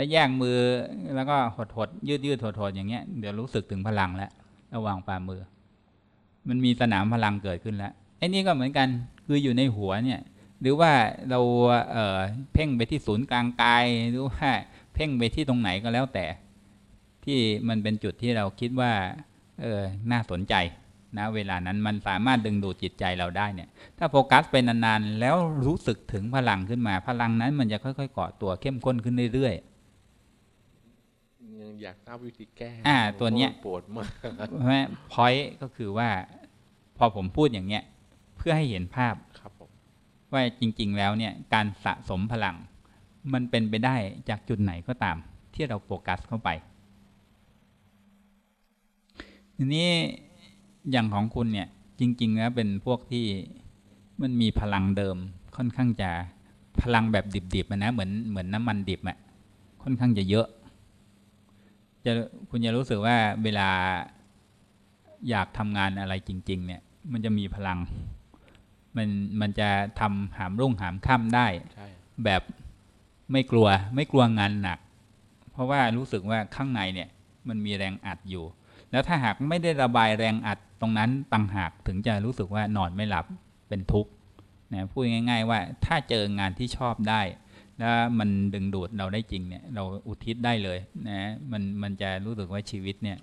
แล้วแยกมือแล้วก็หดหดยืดยืดหดหดอย่างเงี้ยเดี๋ยวรู้สึกถึงพลังแล้วระหว่างฝ่ามือ มันมีสนามพลังเกิดขึ้นแล้วไอ้นี่ก็เหมือนกันคืออยู่ในหัวเนี่ยหรือว่าเราเออเพ่งไปที่ศูนย์กลางกายหรือว่าเพ่งไปที่ตรงไหนก็แล้วแต่ ที่มันเป็นจุดที่เราคิดว่าเออน่าสนใจนะเวลานั้นมันสามารถดึงดูดจิตใจเราได้เนี่ย ถ้าโฟกัสไปนานๆ แล้วรู้สึกถึงพลังขึ้นมา พลังนั้นมันจะค่อยๆเกาะตัวเข้มข้นขึ้นเรื่อยยัง อยากทราบวิธีแก้อ่าตัวเนี้ยพราะมัปวดมากๆเพราะฉะนั้นพอยต์ก็คือว่า พอผมพูดอย่างเงี้ย เพื่อให้เห็นภาพครับผมว่าจริง ๆ แล้วเนี่ยการสะสมพลัง มันเป็นไปได้จากจุดไหนก็ตาม ที่เราโฟกัสเข้าไปทีนี้อย่างของคุณเนี่ยจริง ๆ แล้วเป็นพวกที่มันมีพลังเดิมค่อนข้างจะพลังแบบดิบๆอะนะเหมือนเหมือนน้ำมันดิบอะค่อนข้างจะเยอะ จะคุณจะรู้สึกว่าเวลาอยากทำงานอะไรจริง ๆ เนี่ย มันจะมีพลัง มันมันจะทำหามรุ่งหามค่ำได้ใช่แบบไม่กลัวไม่กลัวงานหนัก เพราะว่ารู้สึกว่าข้างในเนี่ย มันมีแรงอัดอยู่ แล้วถ้าหากไม่ได้ระบายแรงอัดตรงนั้นต่างหากถึงจะรู้สึกว่านอนไม่หลับเป็นทุกข์นะพูดง่าย ๆ ว่าถ้าเจองานที่ชอบได้ แล้วมันดึงดูดเราได้จริงเนี่ย เราอุทิศได้เลยนะมันมันจะรู้สึกว่าชีวิตเนี่ย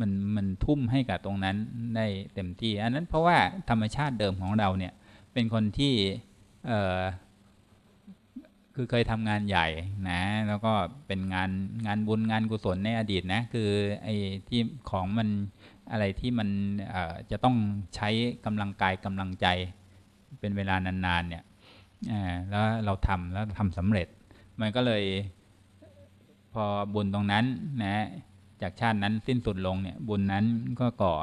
มันมันทุ่มให้กับตรงนั้นได้เต็มที่ อันนั้นเพราะว่าธรรมชาติเดิมของเราเนี่ยเป็นคนที่เออคือเคยทำงานใหญ่นะ แล้วก็เป็นงานงานบุญงานกุศลในอดีตนะ คือไอ้ที่ของมันอะไรที่มันเออจะต้องใช้กำลังกายกำลังใจเป็นเวลานานๆเนี่ย แล้วเราทำแล้วทำสำเร็จ มันก็เลยพอบุญตรงนั้นนะจากชาตินั้นสิ้นสุดลงเนี่ยบุญนั้นก็ก่อ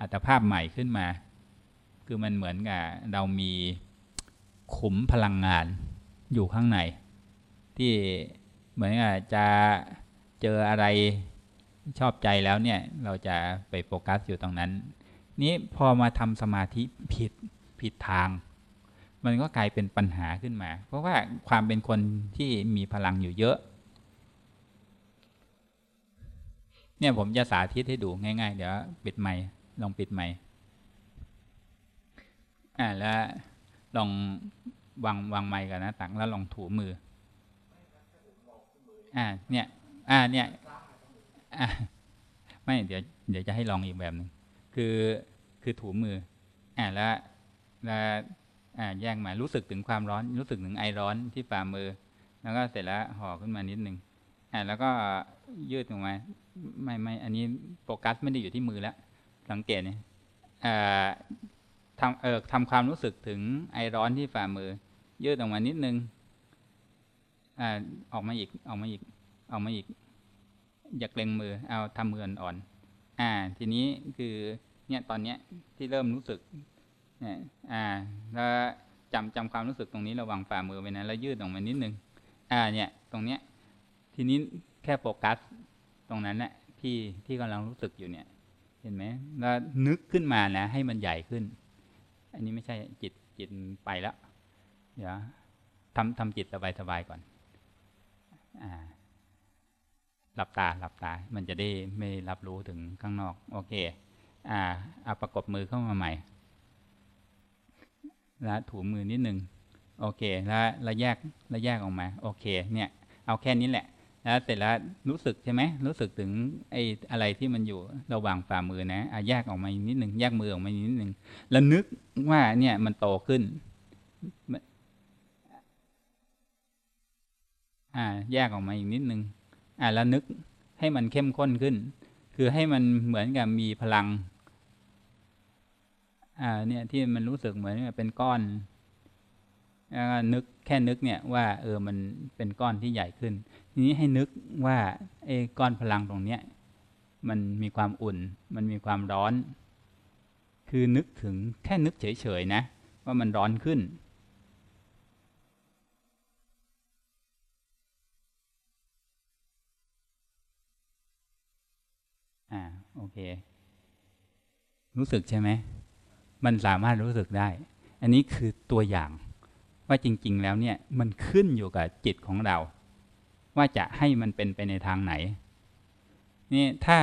อัตภาพใหม่ขึ้นมา คือมันเหมือนกับเรามีขุมพลังงานอยู่ข้างใน ที่เหมือนกับจะเจออะไรชอบใจแล้วเนี่ยเราจะไปโฟกัสอยู่ตรงนั้น นี้พอมาทำสมาธิผิดผิดทาง มันก็กลายเป็นปัญหาขึ้นมา เพราะว่าความเป็นคนที่มีพลังอยู่เยอะ เนี่ยผมจะสาธิตให้ดูง่าย ๆ เดี๋ยวปิดไมค์ลองปิดไมค์อ่าแล้วลองวางวางไมค์กันนะตังแล้วลองถูมือ อ่าเนี่ย อ่าเนี่ยอ่าไม่เดี๋ยวเดี๋ยวจะให้ลองอีกแบบหนึ่งคือคือถูมือ อ่าแล้วแล้ว อ่าแยกมารู้สึกถึงความร้อน รู้สึกถึงไอร้อนที่ฝ่ามือ แล้วก็เสร็จแล้วห่อขึ้นมานิดหนึ่งอ่าแล้วก็ยืดออกมาไม่ไม่อันนี้โฟกัสไม่ได้อยู่ที่มือแล้ว สังเกตเนี่ยอ่าทำเออทำความรู้สึกถึงไอร้อนที่ฝ่ามือ ยืดออกมานิดนึงอ่าออกมาอีกออกมาอีกออกมาอีก อย่าเกรงมือเอาทำมืออ่อนอ่า ทีนี้คือเนี่ยตอนเนี้ยที่เริ่มรู้สึก เนี่ยอ่าแล้วจำจำความรู้สึกตรงนี้ระหว่างฝ่ามือไว้นะแล้วยืดออกมานิดนึงอ่าเนี่ยตรงเนี้ยทีนี้แค่โฟกัสตรงนั้นแหละที่ที่กำลังรู้สึกอยู่เนี่ย เห็นไหมแล้วนึกขึ้นมานะ ให้มันใหญ่ขึ้น อันนี้ไม่ใช่จิตจิตไปแล้วเดี๋ยวทำทำจิตสบายๆก่อน อ่า หลับตาหลับตา มันจะได้ไม่รับรู้ถึงข้างนอก โอเค อ่าเอาประกบมือเข้ามาใหม่ แล้วถูมือนิดนึงโอเคแล้วแล้วแยกแล้วแยกออกมาโอเคเนี่ยเอาแค่นี้แหละ แล้วเสร็จแล้วรู้สึกใช่ไหมรู้สึกถึงไอ้อะไรที่มันอยู่ระหว่างฝ่ามือนะอแยกออกมาอีกนิดหนึ่งแยกมือออกมาอีกนิดหนึ่งแล้วนึกว่าเนี่ยมันโตขึ้นอ่าแยกออกมาอีกนิดหนึ่งอ่าแล้วนึกให้มันเข้มข้นขึ้น คือให้มันเหมือนกับมีพลัง อ่าเนี่ยที่มันรู้สึกเหมือนเป็นก้อนแล้วก็นึกแค่นึกเนี่ยว่าเออมันเป็นก้อนที่ใหญ่ขึ้น ทีนี้ให้นึกว่าไอ้ก้อนพลังตรงเนี้ยมันมีความอุ่น มันมีความร้อน คือนึกถึงแค่นึกเฉยๆนะ ว่ามันร้อนขึ้น อ่าโอเค รู้สึกใช่ไหม มันสามารถรู้สึกได้ อันนี้คือตัวอย่างว่าจริง ๆ แล้วเนี่ยมันขึ้นอยู่กับจิตของเรา ว่าจะให้มันเป็นไปในทางไหนนี่ถ้า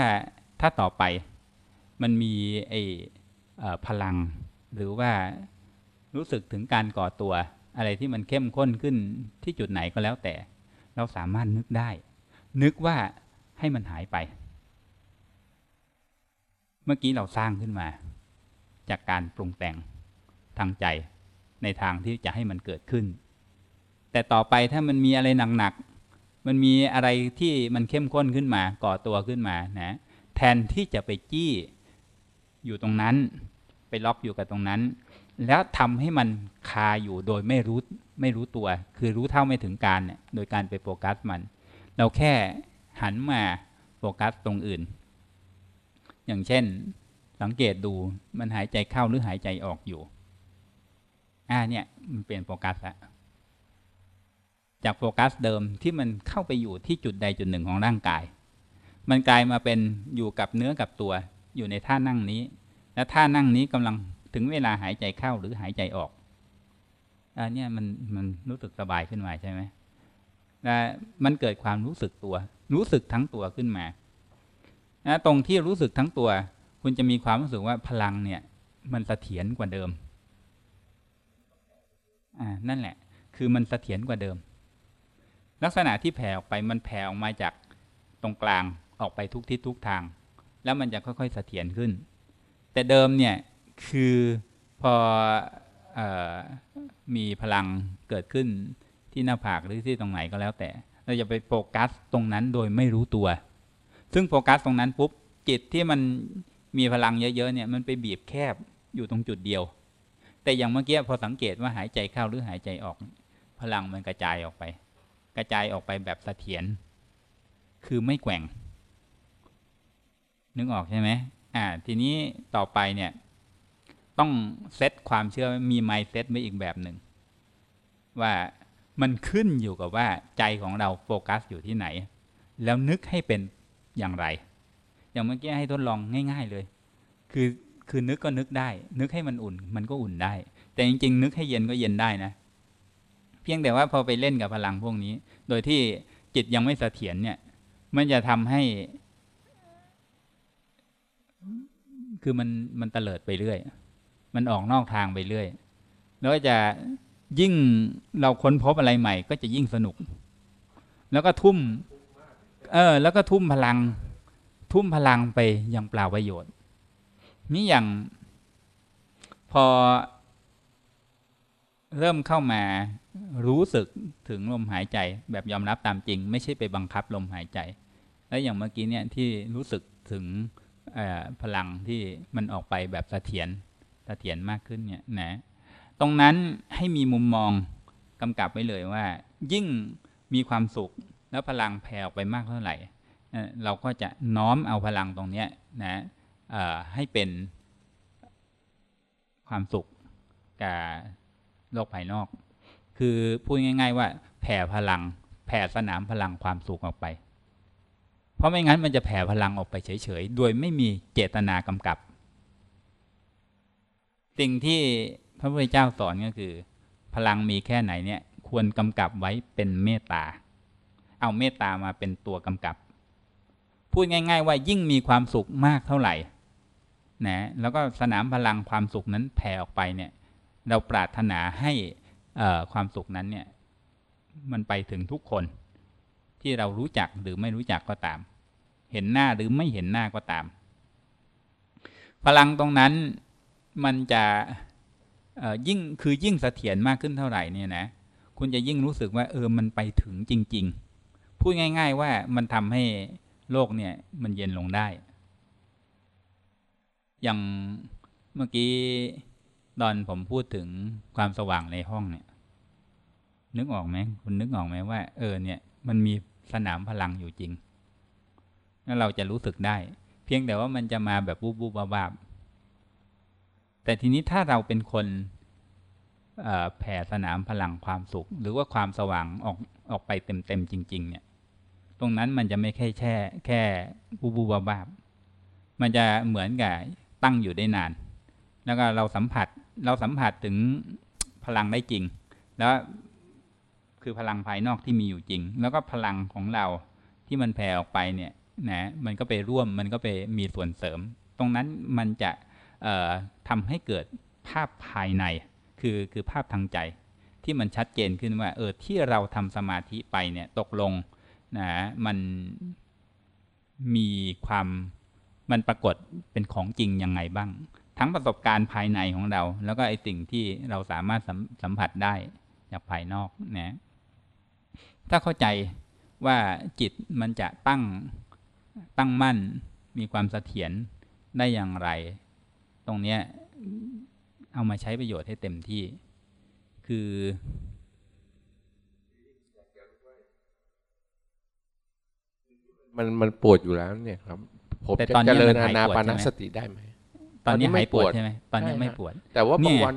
ถ้าต่อไปมันมีไอ้พลัง หรือว่ารู้สึกถึงการก่อตัว อะไรที่มันเข้มข้นขึ้นที่จุดไหนก็แล้วแต่ เราสามารถนึกได้ นึกว่าให้มันหายไป เมื่อกี้เราสร้างขึ้นมา จากการปรุงแต่งทางใจในทางที่จะให้มันเกิดขึ้น แต่ต่อไปถ้ามันมีอะไรหนักๆมันมีอะไรที่มันเข้มข้นขึ้นมาก่อตัวขึ้นมานะแทนที่จะไปจี้อยู่ตรงนั้น ไปล็อกอยู่กับตรงนั้น แล้วทำให้มันคาอยู่โดยไม่รู้ไม่รู้ตัว คือรู้เท่าไม่ถึงการณ์เนี่ยโดยการไปโฟกัสมัน เราแค่หันมาโฟกัสตรงอื่น อย่างเช่น สังเกตดูมันหายใจเข้าหรือหายใจออกอยู่ อ่าเนี่ยมันเปลี่ยนโฟกัสแล้วจากโฟกัสเดิมที่มันเข้าไปอยู่ที่จุดใดจุดหนึ่งของร่างกาย มันกลายมาเป็นอยู่กับเนื้อกับตัว อยู่ในท่านั่งนี้ และท่านั่งนี้กำลังถึงเวลาหายใจเข้าหรือหายใจออกอันนี้มันมันรู้สึกสบายขึ้นมาใช่ไหมและมันเกิดความรู้สึกตัว รู้สึกทั้งตัวขึ้นมานะตรงที่รู้สึกทั้งตัว คุณจะมีความรู้สึกว่าพลังเนี่ย มันเสถียรกว่าเดิม อ่า นั่นแหละ คือมันเสถียรกว่าเดิม ลักษณะที่แผ่ออกไปมันแผ่ออกมาจากตรงกลางออกไปทุกทิศทุกทาง แล้วมันจะค่อยๆเสถียรขึ้น แต่เดิมเนี่ยคือพออมีพลังเกิดขึ้นที่หน้าผากหรือที่ตรงไหนก็แล้วแต่ เราจะไปโฟกัสตรงนั้นโดยไม่รู้ตัว ซึ่งโฟกัสตรงนั้นปุ๊บจิตที่มัน มีพลังเยอะๆเนี่ยมันไปบีบแคบอยู่ตรงจุดเดียว แต่อย่างเมื่อกี้พอสังเกตว่าหายใจเข้าหรือหายใจออก พลังมันกระจายออกไป กระจายออกไปแบบเสถียรคือไม่แกว่ง นึกออกใช่ไหมอ่า ทีนี้ต่อไปเนี่ย ต้องเซตความเชื่อมีไมเซตไว้อีกแบบหนึ่งว่ามันขึ้นอยู่กับว่าใจของเราโฟกัสอยู่ที่ไหน แล้วนึกให้เป็นอย่างไร อย่างเมื่อกี้ให้ทดลองง่าย ๆเลย คือคือนึกก็นึกได้ นึกให้มันอุ่น มันก็อุ่นได้ แต่จริง ๆ นึกให้เย็นก็เย็นได้นะ เพียงแต่ว่าพอไปเล่นกับพลังพวกนี้ โดยที่จิตยังไม่เสถียรเนี่ย มันจะทำให้ คือมันมันเตลิดไปเรื่อย มันออกนอกทางไปเรื่อย แล้วก็จะยิ่งเราค้นพบอะไรใหม่ ก็จะยิ่งสนุก แล้วก็ทุ่ม เออ แล้วก็ทุ่มพลัง ทุ่มพลังไปยังเปล่าประโยชน์นี่อย่างพอเริ่มเข้ามารู้สึกถึงลมหายใจแบบยอมรับตามจริง ไม่ใช่ไปบังคับลมหายใจ แล้วอย่างเมื่อกี้เนี่ยที่รู้สึกถึงพลังที่มันออกไปแบบเสถียรเสถียรมากขึ้นเนี่ยนะตรงนั้นให้มีมุมมองกำกับไว้เลยว่า ยิ่งมีความสุขแล้วพลังแผ่ออกไปมากเท่าไหร่ เราก็จะน้อมเอาพลังตรงนี้นะให้เป็นความสุขกับโลกภายนอก คือพูดง่าย ๆ ว่าแผ่พลัง แผ่สนามพลังความสุขออกไป เพราะไม่งั้นมันจะแผ่พลังออกไปเฉยๆ โดยไม่มีเจตนากำกับ สิ่งที่พระพุทธเจ้าสอนก็คือ พลังมีแค่ไหนเนี่ย ควรกำกับไว้เป็นเมตตา เอาเมตตามาเป็นตัวกำกับ พูดง่าย ๆ ว่ายิ่งมีความสุขมากเท่าไหร่นะแล้วก็สนามพลังความสุขนั้นแผ่ออกไปเนี่ย เราปรารถนาให้ความสุขนั้นเนี่ย มันไปถึงทุกคน ที่เรารู้จักหรือไม่รู้จักก็ตาม เห็นหน้าหรือไม่เห็นหน้าก็ตาม พลังตรงนั้นมันจะยิ่งคือยิ่งเสถียรมากขึ้นเท่าไหร่เนี่ยนะคุณจะยิ่งรู้สึกว่าเออมันไปถึงจริง ๆ พูดง่าย ๆ ว่ามันทำให้ โลกเนี่ยมันเย็นลงได้ อย่างเมื่อกี้ตอนผมพูดถึงความสว่างในห้องเนี่ย นึกออกไหมคุณนึกออกไหมว่า เออเนี่ย มันมีสนามพลังอยู่จริงแล้วเราจะรู้สึกได้ เพียงแต่ว่ามันจะมาแบบบูบบูบาบแต่ทีนี้ถ้าเราเป็นคนแผ่สนามพลังความสุข หรือว่าความสว่างออกออกไปเต็มๆจริง ๆ เนี่ย รงนั้นมันจะไม่แค่แค่แค่บูบูบาบาบมันจะเหมือนกับตั้งอยู่ได้นาน แล้วก็เราสัมผัสเราสัมผัสถึงพลังได้จริง แล้วคือพลังภายนอกที่มีอยู่จริง แล้วก็พลังของเราที่มันแผ่ออกไปเนี่ยนะมันก็ไปร่วมมันก็ไปมีส่วนเสริม ตรงนั้นมันจะเอ่อทำให้เกิดภาพภายในคือคือภาพทางใจ ที่มันชัดเจนขึ้นว่าเออที่เราทำสมาธิไปเนี่ยตกลง นะมันมีความมันปรากฏเป็นของจริงยังไงบ้าง ทั้งประสบการณ์ภายในของเรา แล้วก็ไอสิ่งที่เราสามารถสัมสมผัสได้จากภายนอกนะถ้าเข้าใจว่าจิตมันจะตั้งตั้งมั่นมีความเสถียรได้อย่างไร ตรงเนี้ยเอามาใช้ประโยชน์ให้เต็มที่ คือ มันมันปวดอยู่แล้วเนี่ยครับ ผมแต่จะตอนนี้เจริญมันอาหายนาปวดปานใช่ไหมสติได้ไหมตอนนี้ตอนนี้ไม่หายปวดปวดใช่ไหมตอนนี้ใช่ไม่ฮะปวด แต่ว่าเนี่บางยวัน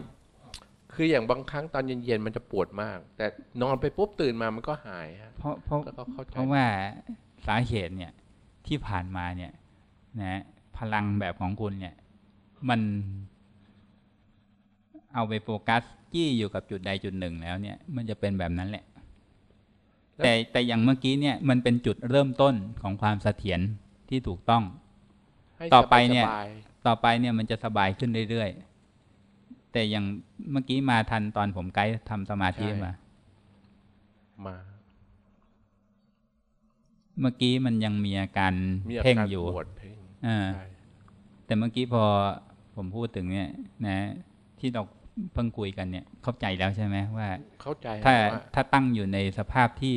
คืออย่างบางครั้งตอนเย็นๆมันจะปวดมาก แต่นอนไปปุ๊บตื่นมามันก็หายฮะเพราะเพราะก็เข้าใจเพราะว่าสาเหตุเนี่ยที่ผ่านมาเนี่ยนะพลังแบบของคุณเนี่ย มันเอาไปโฟกัสจี้อยู่กับจุดใดจุดหนึ่งแล้วเนี่ย มันจะเป็นแบบนั้นแหละ แต่แต่อย่างเมื่อกี้เนี่ยมันเป็นจุดเริ่มต้นของความเสถียรที่ถูกต้องให้ต่อไปเนี่ยสบาต่อไปเนี่ยมันจะสบายขึ้นเรื่อยๆ แต่อย่างเมื่อกี้มาทันตอนผมไกด์ทำสมาธิมาๆมา เมื่อกี้มันยังมีอาการมีอาเพ่งการอยู่ปวดเพ่งอ่าใช่แต่เมื่อกี้พอผมพูดถึงเนี่ย นะ ที่เรา เพิ่งคุยกันเนี่ยเข้าใจแล้วใช่ไหมว่าเข้าใจถ้าว่าถ้าตั้งอยู่ในสภาพที่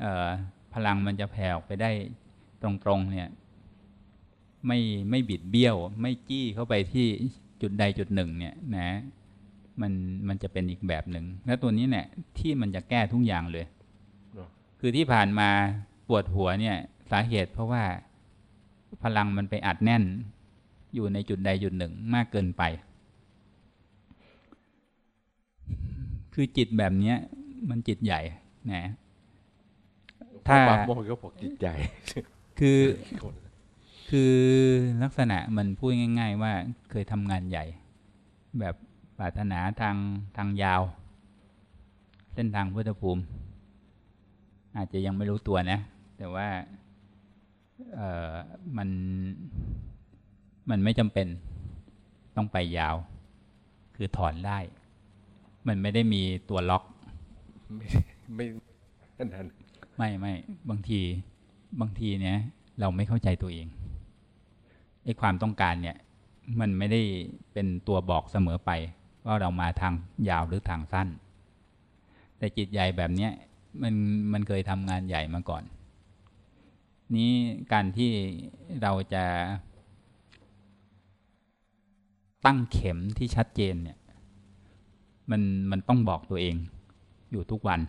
เอ่อพลังมันจะแผ่ออกไปได้ตรงๆเนี่ย ไม่ไม่บิดเบี้ยว ไม่จี้เข้าไปที่จุดใดจุดหนึ่ง เนี่ย นะ มันมันจะเป็นอีกแบบหนึ่งแล้วตัวนี้เนี่ย ที่มันจะแก้ทุกอย่างเลยเนอะคือที่ผ่านมาปวดหัวเนี่ย สาเหตุเพราะว่าพลังมันไปอัดแน่น อยู่ในจุดใดจุดหนึ่งมากเกินไป คือจิตแบบเนี้ย มันจิตใหญ่นะถ้าบางโมงก็บอกจิตใจคือคือลักษณะมันพูดง่าย ๆ ว่าเคยทำงานใหญ่ แบบปรารถนาทางทางยาว เส้นทางพุทธภูมิ อาจจะยังไม่รู้ตัวนะ แต่ว่าเออมันมันไม่จำเป็นต้องไปยาว คือถอนได้ มันไม่ได้มีตัวล็อก ไม่ไม่อันนั้นไม่ไม่บางทีบางทีเนี่ย เราไม่เข้าใจตัวเองไอ้ความต้องการเนี่ย มันไม่ได้เป็นตัวบอกเสมอไปว่าเรามาทางยาวหรือทางสั้น แต่จิตใหญ่แบบเนี้ยมันมันเคยทำงานใหญ่มาก่อน นี้การที่เราจะตั้งเข็มที่ชัดเจนเนี่ย มันมันต้องบอกตัวเองอยู่ทุกวัน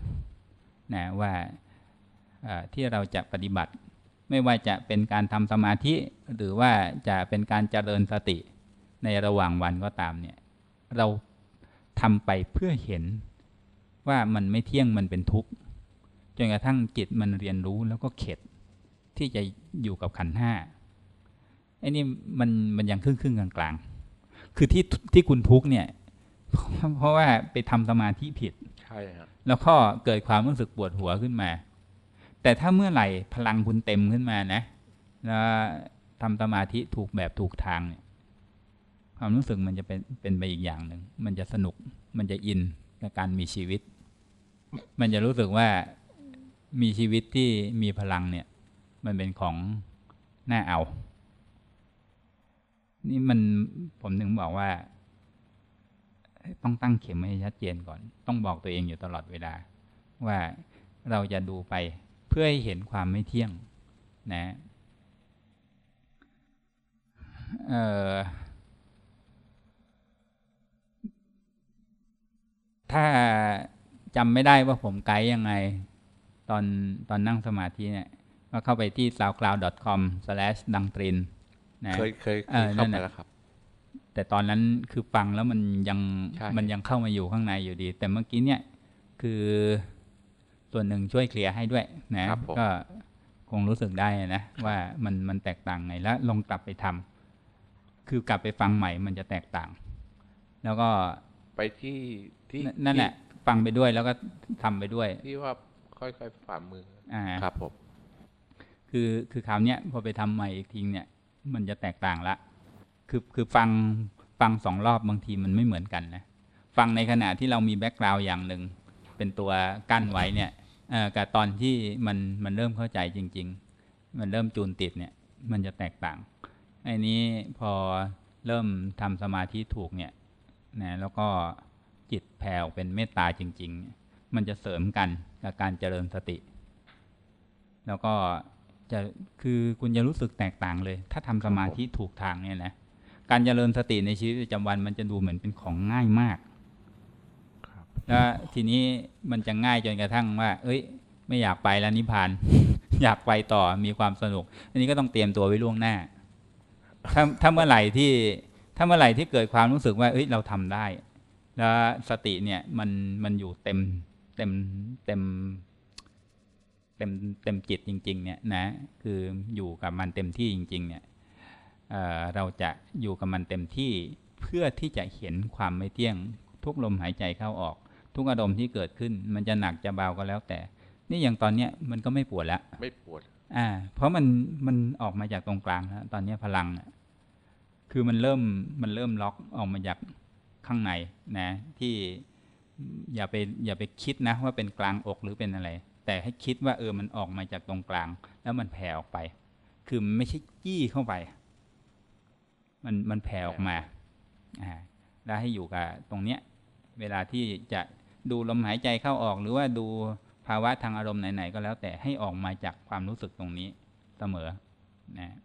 นะว่าที่เราจะปฏิบัติ ไม่ว่าจะเป็นการทำสมาธิ หรือว่าจะเป็นการเจริญสติในระหว่างวันก็ตามเนี่ยเราทำไปเพื่อเห็นว่ามันไม่เที่ยงมันเป็นทุกข์จนกระทั่งจิตมันเรียนรู้แล้วก็เข็ดที่จะอยู่กับขันห้าไอ้นี่มันมันยังครึ่งครึ่งๆกลางๆคือที่ที่คุณทุกข์เนี่ย เพราะว่าไปทำสมาธิผิดใช่ฮะแล้วก็เกิดความรู้สึกปวดหัวขึ้นมา แต่ถ้าเมื่อไหร่พลังคุณเต็มขึ้นมานะแล้วทำสมาธิถูกแบบถูกทางเนี่ยความรู้สึกมันจะเป็นเป็นไปอีกอย่างหนึ่ง มันจะสนุก มันจะอินกับการมีชีวิต มันจะรู้สึกว่ามีชีวิตที่มีพลังเนี่ย มันเป็นของน่าเอา นี่มันผมถึงบอกว่า ต้องตั้งเข็มให้ชัดเจนก่อน ต้องบอกตัวเองอยู่ตลอดเวลา ว่าเราจะดูไปเพื่อให้เห็นความไม่เที่ยงนะเอ่อถ้าจำไม่ได้ว่าผมไกด์ยังไง ตอนตอนนั่งสมาธิเนี่ยก็เข้าไปที่ soundcloud.com slash ดังตรินนะเคยเคยเคเอยอเข้านั่นไปน่ะแล้วครับ แต่ตอนนั้นคือฟังแล้วมันยังใช่มันยังเข้ามาอยู่ข้างในอยู่ดี แต่เมื่อกี้เนี่ยคือส่วนหนึ่งช่วยเคลียร์ให้ด้วยนะครับผมก็คงรู้สึกได้นะว่ามันมันแตกต่างไงแล้วลองกลับไปทำคือกลับไปฟังใหม่มันจะแตกต่าง แล้วก็ไปที่ที่นั่นแหละทฟังไปด้วยแล้วก็ทำไปด้วย ที่ว่าค่อยๆฝ่ามืออ่าครับผมคือคือคราวเนี้ยพอไปทำใหม่อีกทีเนี่ย มันจะแตกต่างละ คือคือฟังฟังสองรอบบางทีมันไม่เหมือนกันนะฟังในขณะที่เรามีแบ็กกราวด์อย่างหนึ่งเป็นตัวกั้นไว้เนี่ยเอ่อกับตอนที่มันมันเริ่มเข้าใจจริง ๆ มันเริ่มจูนติดเนี่ยมันจะแตกต่างไอ้นี้พอเริ่มทำสมาธิถูกเนี่ยนะแล้วก็จิตแผ่วเป็นเมตตาจริง ๆ มันจะเสริมกันกับการเจริญสติ แล้วก็จะคือคุณจะรู้สึกแตกต่างเลย ถ้าทำสมาธิถูกทางเนี่ยนะ การเจริญสติในชีวิตประจำวันมันจะดูเหมือนเป็นของง่ายมากครับแล้วทีนี้มันจะง่ายจนกระทั่งว่า เอ้ย ไม่อยากไปแล้วนิพพาน อยากไปต่อมีความสนุก อันนี้ก็ต้องเตรียมตัวไว้ล่วงหน้า ถ้าถ้าเมื่อไหร่ที่ถ้าเมื่อไหร่ที่เกิดความรู้สึกว่า เอ้ย เราทำได้ แล้วสติเนี่ยมันมันอยู่เต็มเต็มเต็มเต็มเต็มจิตจริง ๆ เนี่ยนะ คืออยู่กับมันเต็มที่จริง ๆ เนี่ย เอ่อเราจะอยู่กับมันเต็มที่เพื่อที่จะเห็นความไม่เที่ยง ทุกลมหายใจเข้าออก ทุกอารมณ์ที่เกิดขึ้น มันจะหนักจะเบาก็แล้วแต่ นี่อย่างตอนเนี้ยมันก็ไม่ปวดแล้วไม่ปวดอ่า เพราะมันมันออกมาจากตรงกลางแล้วตอนเนี้ยพลังน่ะคือมันเริ่มมันเริ่มล็อกออกมาจากข้างในนะ ที่อย่าไปอย่าไปคิดนะ ว่าเป็นกลางอกหรือเป็นอะไร แต่ให้คิดว่าเออมันออกมาจากตรงกลาง แล้วมันแผ่ออกไป คือมันไม่ใช่จี้เข้าไป มันมันแผ่ออกมาอ่าแล้วให้อยู่กับตรงเนี้ยเวลาที่จะดูลมหายใจเข้าออก หรือว่าดูภาวะทางอารมณ์ไหนๆก็แล้ว แต่ให้ออกมาจากความรู้สึกตรงนี้เสมอนะ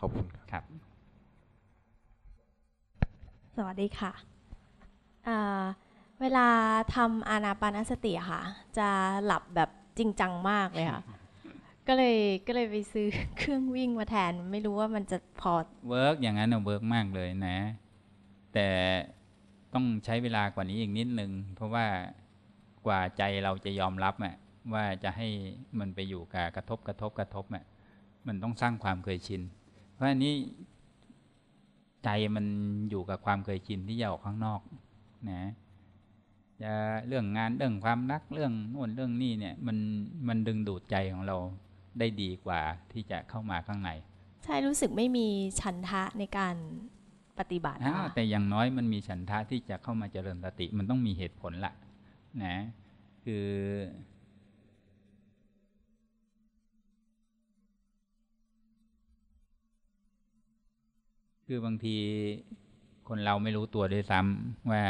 ขอบคุณครับครับสวัสดีค่ะอ่าเวลาทำอานาปานสติอะค่ะ จะหลับแบบจริงจังมากเลยค่ะ ก็เลยก็เลยไปซื้อเครื่องวิ่งมาแทน ไม่รู้ว่ามันจะพอ work อย่างนั้น work มากเลยนะ แต่ต้องใช้เวลากว่านี้อีกนิดนึง เพราะว่ากว่าใจเราจะยอมรับอะว่าจะให้มันไปอยู่กับกระทบกระทบกระทบอะมันต้องสร้างความเคยชิน เพราะอันนี้ใจมันอยู่กับความเคยชินที่จะออกข้างนอกนะจะเรื่องงานเรื่องความรักเรื่องโน่นเรื่องนี่เนี่ยมันมันดึงดูดใจของเรา ได้ดีกว่าที่จะเข้ามาข้างใน ใช่รู้สึกไม่มีฉันทะในการปฏิบัติอ้าวค่ะแต่อย่างน้อยมันมีฉันทะที่จะเข้ามาเจริญสติมันต้องมีเหตุผลละนะคือคือบางทีคนเราไม่รู้ตัวด้วยซ้ำว่า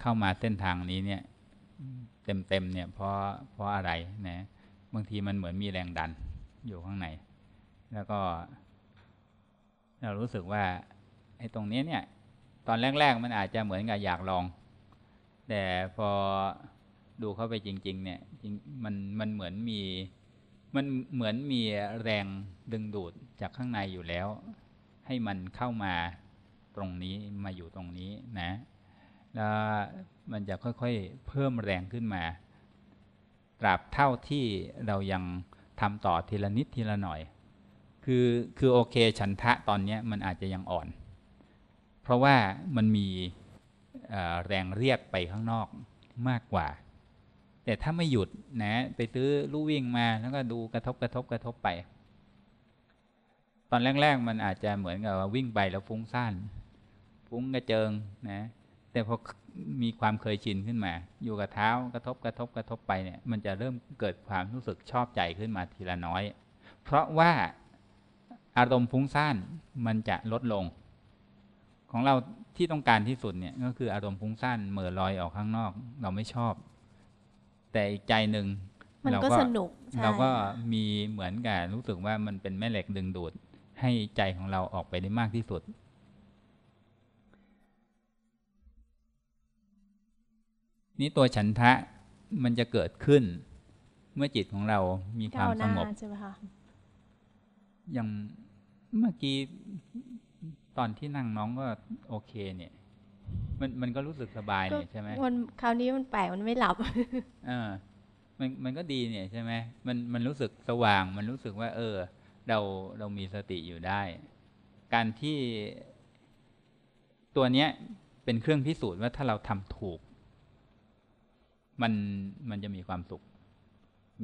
เข้ามาเส้นทางนี้เนี่ย เต็มๆเนี่ยเพราะเพราะอะไรนะ บางทีมันเหมือนมีแรงดันอยู่ข้างใน แล้วก็ เรารู้สึกว่าไอ้ตรงนี้เนี่ย ตอนแรก ๆ มันอาจจะเหมือนกับอยากลอง แต่พอดูเข้าไปจริง ๆ เนี่ยมันมันเหมือนมีมันเหมือนมีแรงดึงดูดจากข้างในอยู่แล้ว ให้มันเข้ามาตรงนี้มาอยู่ตรงนี้นะ แล้วมันจะค่อยๆเพิ่มแรงขึ้นมา ตราบเท่าที่เรายังทำต่อทีละนิดทีละหน่อย คือคือโอเคฉันทะตอนนี้มันอาจจะยังอ่อน เพราะว่ามันมีแรงเรียกไปข้างนอกมากกว่า แต่ถ้าไม่หยุดนะไปซื้อลู่วิ่งมาแล้วก็ดูกระทบกระทบกระทบไป ตอนแรก ๆ มันอาจจะเหมือนกับว่าวิ่งไปแล้วฟุ้งซ่านฟุ้งกระเจิงนะแต่พอ มีความเคยชินขึ้นมา อยู่กับเท้ากระทบกระทบกระทบไปเนี่ยมันจะเริ่มเกิดความรู้สึกชอบใจขึ้นมาทีละน้อย เพราะว่าอารมณ์ฟุ้งซ่านมันจะลดลง ของเราที่ต้องการที่สุดเนี่ยก็คืออารมณ์ฟุ้งซ่านเหม่อลอยออกข้างนอก เราไม่ชอบ แต่อีกใจหนึ่งมันเราก็ก็สนุกใช่เราก็มีเหมือนกับรู้สึกว่ามันเป็นแม่เหล็กดึงดูด ให้ใจของเราออกไปได้มากที่สุด นี่ตัวฉันทะมันจะเกิดขึ้น เมื่อจิตของเรามีควาก้ามวหสน้างบใช่ไหมคะอย่างเมื่อกี้ตอนที่นั่งน้องก็โอเคเนี่ย มันมันก็รู้สึกสบายเนี่ยใช่ไหมวันคราวนี้มันแปลกมันไม่หลับเออมันมันก็ดีเนี่ยใช่ไหมมันมันรู้สึกสว่าง มันรู้สึกว่า เออ เราเรามีสติอยู่ได้ การที่ตัวเนี้ยเป็นเครื่องพิสูจน์ว่าถ้าเราทำถูก มันมันจะมีความสุข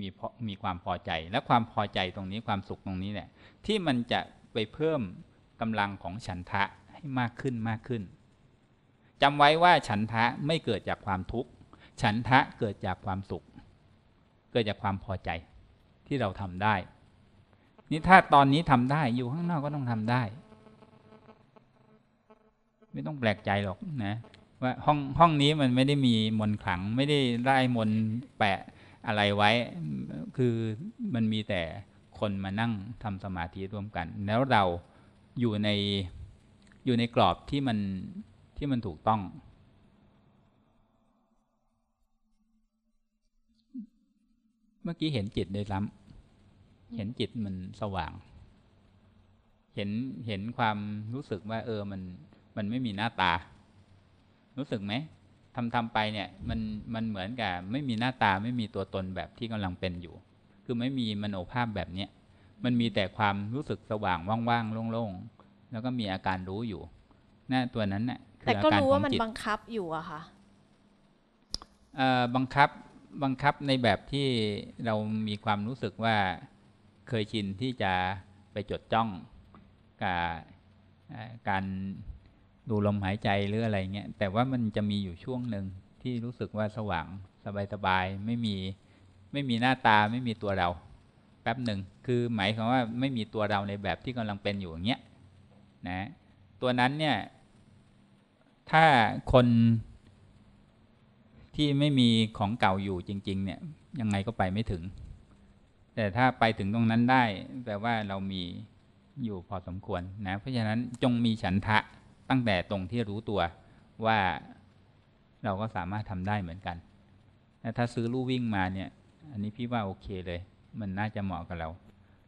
มีพอมีความพอใจ และความพอใจตรงนี้ความสุขตรงนี้แหละที่มันจะไปเพิ่มกำลังของฉันทะให้มากขึ้นมากขึ้นจำไว้ว่าฉันทะไม่เกิดจากความทุกข์ฉันทะเกิดจากความสุข เกิดจากความพอใจที่เราทำได้ นี่ถ้าตอนนี้ทำได้อยู่ข้างนอกก็ต้องทำได้ ไม่ต้องแปลกใจหรอกนะ ว่าห้องห้องนี้มันไม่ได้มีมนขลัง ไม่ได้ไล่มนแปะอะไรไว้ คือมันมีแต่คนมานั่งทำสมาธิร่วมกัน แล้วเราอยู่ในอยู่ในกรอบที่มันที่มันถูกต้อง เมื่อกี้เห็นจิตเลยซ้ำเห็นจิตมันสว่าง เห็นเห็นความรู้สึกว่า เออมันมันไม่มีหน้าตา รู้สึกไหมทำทำไปเนี่ยมันมันเหมือนกับไม่มีหน้าตาไม่มีตัวตนแบบที่กำลังเป็นอยู่ คือไม่มีมโนภาพแบบเนี้ยมันมีแต่ความรู้สึกสว่างว่างๆโล่งๆแล้วก็มีอาการรู้อยู่น่ตัวนั้นน่ะคือแต่ก็อาการรู้ขอว่างมันจิตบังคับอยู่อะค่ะเอ่อบังคับบังคับในแบบที่เรามีความรู้สึกว่าเคยชินที่จะไปจดจ้องกับเอ่อการ ดูลมหายใจหรืออะไรเงี้ยแต่ว่ามันจะมีอยู่ช่วงหนึ่งที่รู้สึกว่าสว่างสบายๆไม่มีไม่มีหน้าตาไม่มีตัวเรา แป๊บหนึ่งคือหมายความว่าไม่มีตัวเราในแบบที่กำลังเป็นอยู่อย่างเงี้ยนะตัวนั้นเนี่ยถ้าคนที่ไม่มีของเก่าอยู่จริง ๆ เนี่ยยังไงก็ไปไม่ถึง แต่ถ้าไปถึงตรงนั้นได้แปลว่าเรามีอยู่พอสมควรนะเพราะฉะนั้นจงมีฉันทะ ตั้งแต่ตรงที่รู้ตัวว่าเราก็สามารถทำได้เหมือนกันแต่ถ้าซื้อลู่วิ่งมาเนี่ย อันนี้พี่ว่าโอเคเลย มันน่าจะเหมาะกับเรา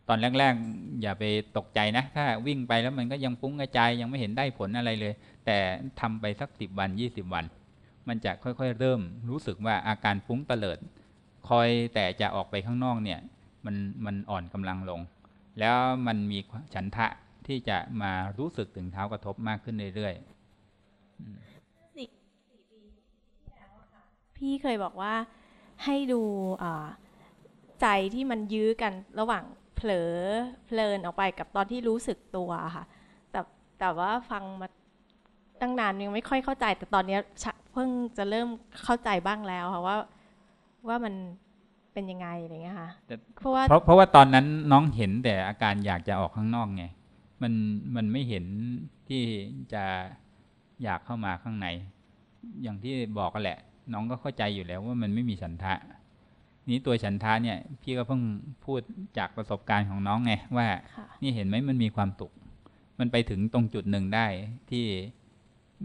ตอนแรกๆ อย่าไปตกใจนะ ถ้าวิ่งไปแล้วมันก็ยังฟุ้งกระจายยังไม่เห็นได้ผลอะไรเลย แต่ทำไปสักสิบวันยี่สิบวัน มันจะค่อยๆ เริ่มรู้สึกว่าอาการฟุ้งเตลิด คอยแต่จะออกไปข้างนอกเนี่ย มันมันอ่อนกำลังลง แล้วมันมีฉันทะ ที่จะมารู้สึกถึงเท้ากระทบมากขึ้นเรื่อยพี่เคยบอกว่าให้ดูอ่าใจที่มันยื้อกันระหว่างเผลอเพลินออกไปกับตอนที่รู้สึกตัวค่ะ แต่แต่ว่าฟังมาตั้งนานยังไม่ค่อยเข้าใจ แต่ตอนเนี้ยชะเพิ่งจะเริ่มเข้าใจบ้างแล้วค่ะว่าว่ามันเป็นยังไงอะไรเงี้ยค่ะแต่เพราะว่าๆเพราะเพราะว่าตอนนั้นน้องเห็นแต่อาการอยากจะออกข้างนอกไง มันมันไม่เห็นที่จะอยากเข้ามาข้างใน อย่างที่บอกกันแหละ น้องก็เข้าใจอยู่แล้วว่ามันไม่มีฉันทะ นี้ตัวฉันทะเนี่ย พี่ก็เพิ่งพูดจากประสบการณ์ของน้องไงว่าค่ะนี่เห็นไหมมันมีความสุขมันไปถึงตรงจุดหนึ่งได้ที่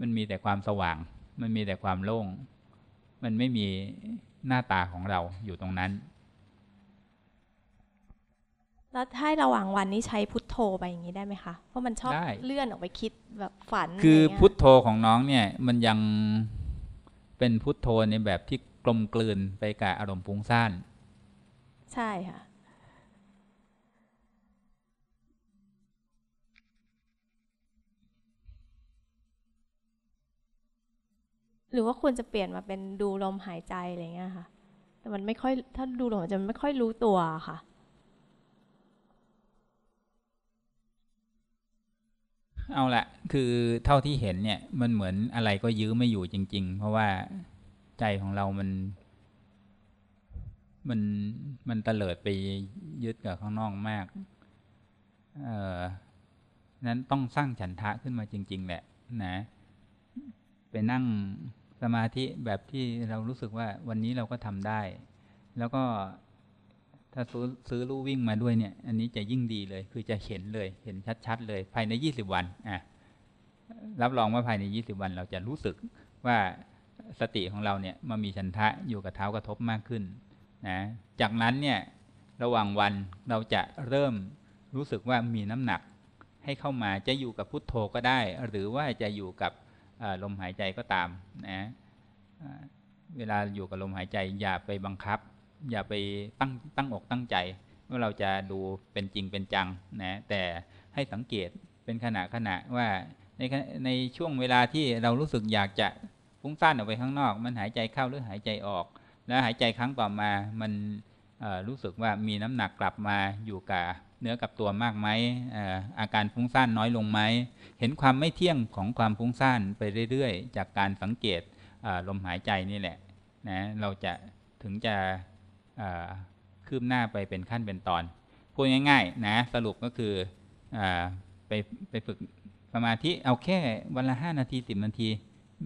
มันมีแต่ความสว่าง มันมีแต่ความโล่ง มันไม่มีหน้าตาของเราอยู่ตรงนั้น แล้วถ้าระหว่างวันนี้ใช้พุทโธไปอย่างนี้ได้ไหมคะ เพราะมันชอบได้เลื่อนออกไปคิดแบบฝัน คือะไรย่างเงี้ยพุทโธของน้องเนี่ยมันยังเป็นพุทโธในแบบที่กลมกลืนไปกับอารมณ์ฟุ้งซ่าน ใช่ค่ะ หรือว่าควรจะเปลี่ยนมาเป็นดูลมหายใจอะไรเงี้ยค่ะ แต่มันไม่ค่อยถ้าดูลมหายใจมันไม่ค่อยรู้ตัวค่ะ เอาละคือเท่าที่เห็นเนี่ย มันเหมือนอะไรก็ยื้อไม่อยู่จริง ๆ เพราะว่าใจของเรามัน มันมันเตลิดไปยึดกับข้างนอกมาก เออนั้นต้องสร้างฉันทะขึ้นมาจริง ๆ แหละ นะ ไปนั่งสมาธิแบบที่เรารู้สึกว่าวันนี้เราก็ทำได้ แล้วก็ ถ้าซื้อซื้อลู่วิ่งมาด้วยเนี่ย อันนี้จะยิ่งดีเลย คือจะเห็นเลย เห็นชัดๆเลย ภายในยี่สิบวันอะรับรองว่าภายในยี่สิบวันเราจะรู้สึกว่าสติของเราเนี่ยมามีฉันทะอยู่กับเท้ากระทบมากขึ้นนะจากนั้นเนี่ยระหว่างวันเราจะเริ่มรู้สึกว่ามีน้ำหนักให้เข้ามาจะอยู่กับพุทโธก็ได้ หรือว่าจะอยู่กับลมหายใจก็ตามนะเวลาอยู่กับลมหายใจอย่าไปบังคับ อย่าไปตั้งตั้งอกตั้งใจ ว่าเราจะดูเป็นจริงเป็นจังนะแต่ให้สังเกตเป็นขณะขณะว่าในในช่วงเวลาที่เรารู้สึกอยากจะฟุ้งซ่านออกไปข้างนอก มันหายใจเข้าหรือหายใจออก แล้วหายใจครั้งต่อมามันรู้สึกว่ามีน้ำหนักกลับมาอยู่กับเนื้อกับตัวมากไหมออาการฟุ้งซ่านน้อยลงไหมเห็นความไม่เที่ยงของความฟุ้งซ่านไปเรื่อย ๆ จากการสังเกตลมหายใจนี่แหละนะเราจะถึงจะ คืบหน้าไปเป็นขั้นเป็นตอน พูดง่ายๆนะสรุปก็คืออาไปไปฝึกสมาธิเอาแค่วันละห้านาทีสิบนาที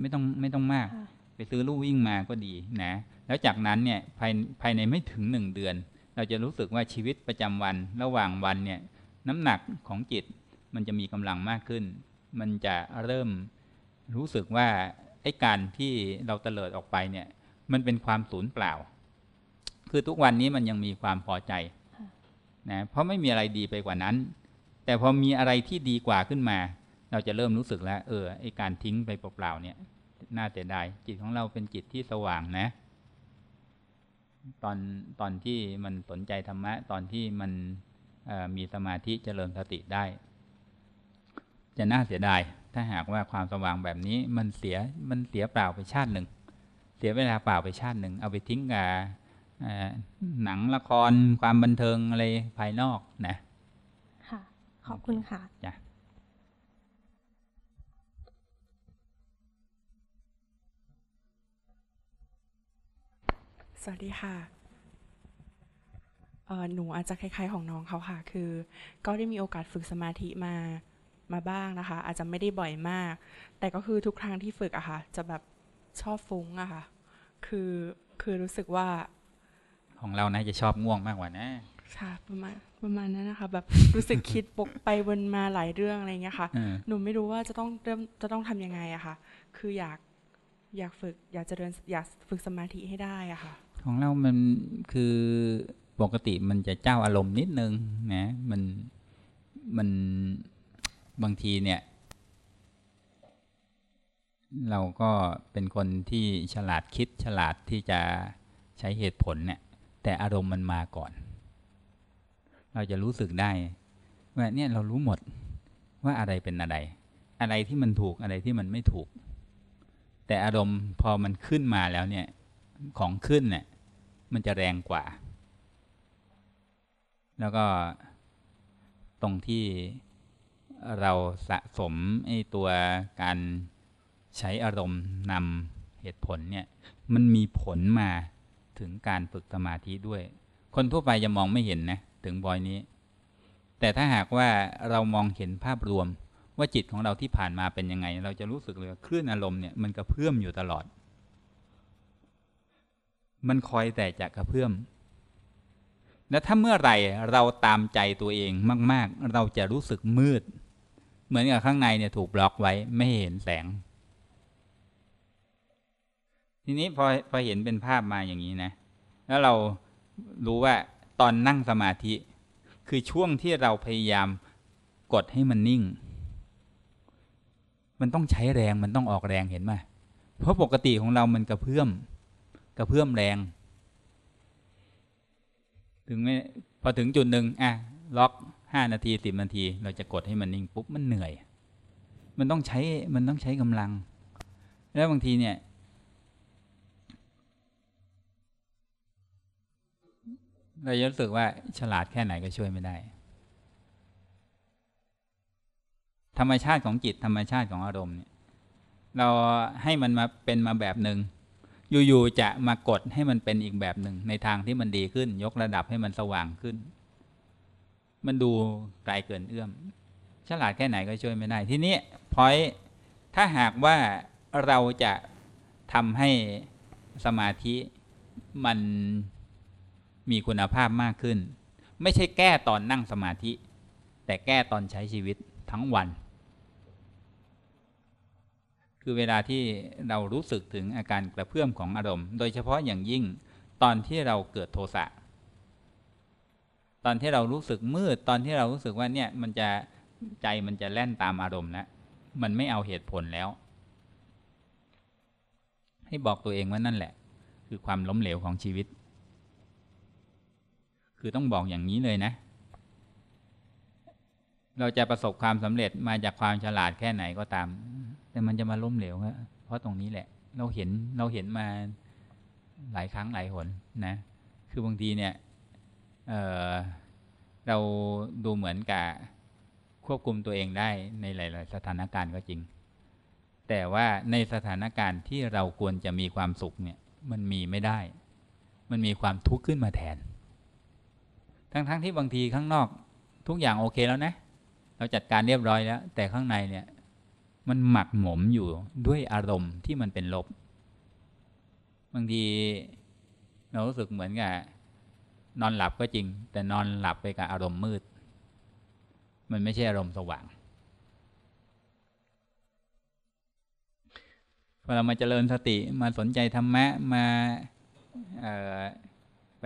ไม่ต้องไม่ต้องมากค่ะไปซื้อลู่วิ่งมาก็ดีนะแล้วจากนั้นเนี่ยภายภายในไม่ถึงหนึ่งเดือน เราจะรู้สึกว่าชีวิตประจำวันระหว่างวันเนี่ยน้ำหนักของจิตมันจะมีกำลังมากขึ้น มันจะเริ่มรู้สึกว่าไอ้การที่เราเตลิดออกไปเนี่ยมันเป็นความสูญเปล่า คือทุกวันนี้มันยังมีความพอใจนะเพราะไม่มีอะไรดีไปกว่านั้น แต่พอมีอะไรที่ดีกว่าขึ้นมา เราจะเริ่มรู้สึกแล้ว เออไอ้การทิ้งไปเปล่าๆเนี่ยน่าเสียดายจิตของเราเป็นจิตที่สว่างนะ ตอนตอนที่มันสนใจธรรมะ ตอนที่มันเอ่อมีสมาธิเจริญสติได้ จะน่าเสียดายถ้าหากว่าความสว่างแบบนี้มันเสียมันเสียเปล่าไปชาติหนึ่ง เสียเวลาเปล่าไปชาติหนึ่ง เอาไปทิ้งกับเอ่อ หนังละครความบันเทิงอะไรภายนอกนะ ค่ะ ขอบคุณค่ะจ้ะสวัสดีค่ะเอ่อหนูอาจจะคล้ายๆของน้องเขาค่ะ คือ ก็ได้มีโอกาสฝึกสมาธิมามาบ้างนะคะ อาจจะไม่ได้บ่อยมาก แต่ก็คือทุกครั้งที่ฝึกอะค่ะ จะแบบชอบฟุ้งอะค่ะ คือคือรู้สึกว่า ของเรานะจะชอบง่วงมากกว่านะค่ะประมาณประมาณนั้นนะคะ แบบรู้สึกคิดปกไปวนมาหลายเรื่องอะไรเงี้ยค่ะเออหนูไม่รู้ว่าจะต้องเริ่มจะต้องทำยังไงอะค่ะ คืออยากอยากฝึกอยากจะเดินอยากฝึกสมาธิให้ได้อะค่ะ ของเรามันคือปกติมันจะเจ้าอารมณ์นิดนึงนะมันมันบางทีเนี่ย เราก็เป็นคนที่ฉลาดคิดฉลาดที่จะใช้เหตุผลเนี่ย แต่อารมณ์มันมาก่อน เราจะรู้สึกได้ว่าเนี่ยเรารู้หมดว่าอะไรเป็นอะไร อะไรที่มันถูกอะไรที่มันไม่ถูก แต่อารมณ์พอมันขึ้นมาแล้วเนี่ยของขึ้นเนี่ยมันจะแรงกว่า แล้วก็ตรงที่เราสะสมไอ้ตัวการใช้อารมณ์นำเหตุผลเนี่ยมันมีผลมา ถึงการฝึกสมาธิด้วย คนทั่วไปจะมองไม่เห็นนะ ถึงบอยนี้ แต่ถ้าหากว่าเรามองเห็นภาพรวมว่าจิตของเราที่ผ่านมาเป็นยังไง เราจะรู้สึกเลยคลื่นอารมณ์เนี่ยมันกระเพื่อมอยู่ตลอด มันคอยแต่จะกระเพื่อมและถ้าเมื่อไหร่เราตามใจตัวเองมาก ๆ เราจะรู้สึกมืด เหมือนกับข้างในเนี่ยถูกบล็อกไว้ไม่เห็นแสง ทีนี้พอพอเห็นเป็นภาพมาอย่างนี้นะ แล้วเรารู้ว่าตอนนั่งสมาธิ คือช่วงที่เราพยายามกดให้มันนิ่ง มันต้องใช้แรงมันต้องออกแรงเห็นไหมเพราะปกติของเรามันกระเพื่อมกระเพื่อมแรง ถึงไม่พอถึงจุดหนึ่งอะล็อกห้านาทีสิบนาที เราจะกดให้มันนิ่งปุ๊บมันเหนื่อย มันต้องใช้มันต้องใช้กำลัง แล้วบางทีเนี่ย เราจะรู้สึกว่าฉลาดแค่ไหนก็ช่วยไม่ได้ ธรรมชาติของจิตธรรมชาติของอารมณ์เนี่ยเราให้มันมาเป็นมาแบบหนึ่งอยู่ๆจะมากดให้มันเป็นอีกแบบหนึ่งในทางที่มันดีขึ้น ยกระดับให้มันสว่างขึ้น มันดูไกลเกินเอื้อม ฉลาดแค่ไหนก็ช่วยไม่ได้ทีนี้พอยถ้าหากว่าเราจะทำให้สมาธิมัน มีคุณภาพมากขึ้น ไม่ใช่แก้ตอนนั่งสมาธิ แต่แก้ตอนใช้ชีวิตทั้งวัน คือเวลาที่เรารู้สึกถึงอาการกระเพื่อมของอารมณ์ โดยเฉพาะอย่างยิ่งตอนที่เราเกิดโทสะตอนที่เรารู้สึกมืดตอนที่เรารู้สึกว่าเนี่ยมันจะใจมันจะแล่นตามอารมณ์แล้วมันไม่เอาเหตุผลแล้ว ให้บอกตัวเองว่านั่นแหละ คือความล้มเหลวของชีวิต คือต้องบอกอย่างนี้เลยนะ เราจะประสบความสำเร็จมาจากความฉลาดแค่ไหนก็ตาม แต่มันจะมาล้มเหลวเพราะตรงนี้แหละ เราเห็นเราเห็นมาหลายครั้งหลายหนนะ คือบางทีเนี่ยเเราดูเหมือนกับควบคุมตัวเองได้ในหลาย ๆ สถานการณ์ก็จริง แต่ว่าในสถานการณ์ที่เราควรจะมีความสุขเนี่ย มันมีไม่ได้ มันมีความทุกข์ขึ้นมาแทน ทั้งๆที่บางทีข้างนอกทุกอย่างโอเคแล้วนะ เราจัดการเรียบร้อยแล้ว แต่ข้างในเนี่ย มันหมักหมมอยู่ด้วยอารมณ์ที่มันเป็นลบ บางทีเรารู้สึกเหมือนกับนอนหลับก็จริง แต่นอนหลับไปกับอารมณ์มืด มันไม่ใช่อารมณ์สว่างพอเรามาเจริญสติมาสนใจธรรมะมา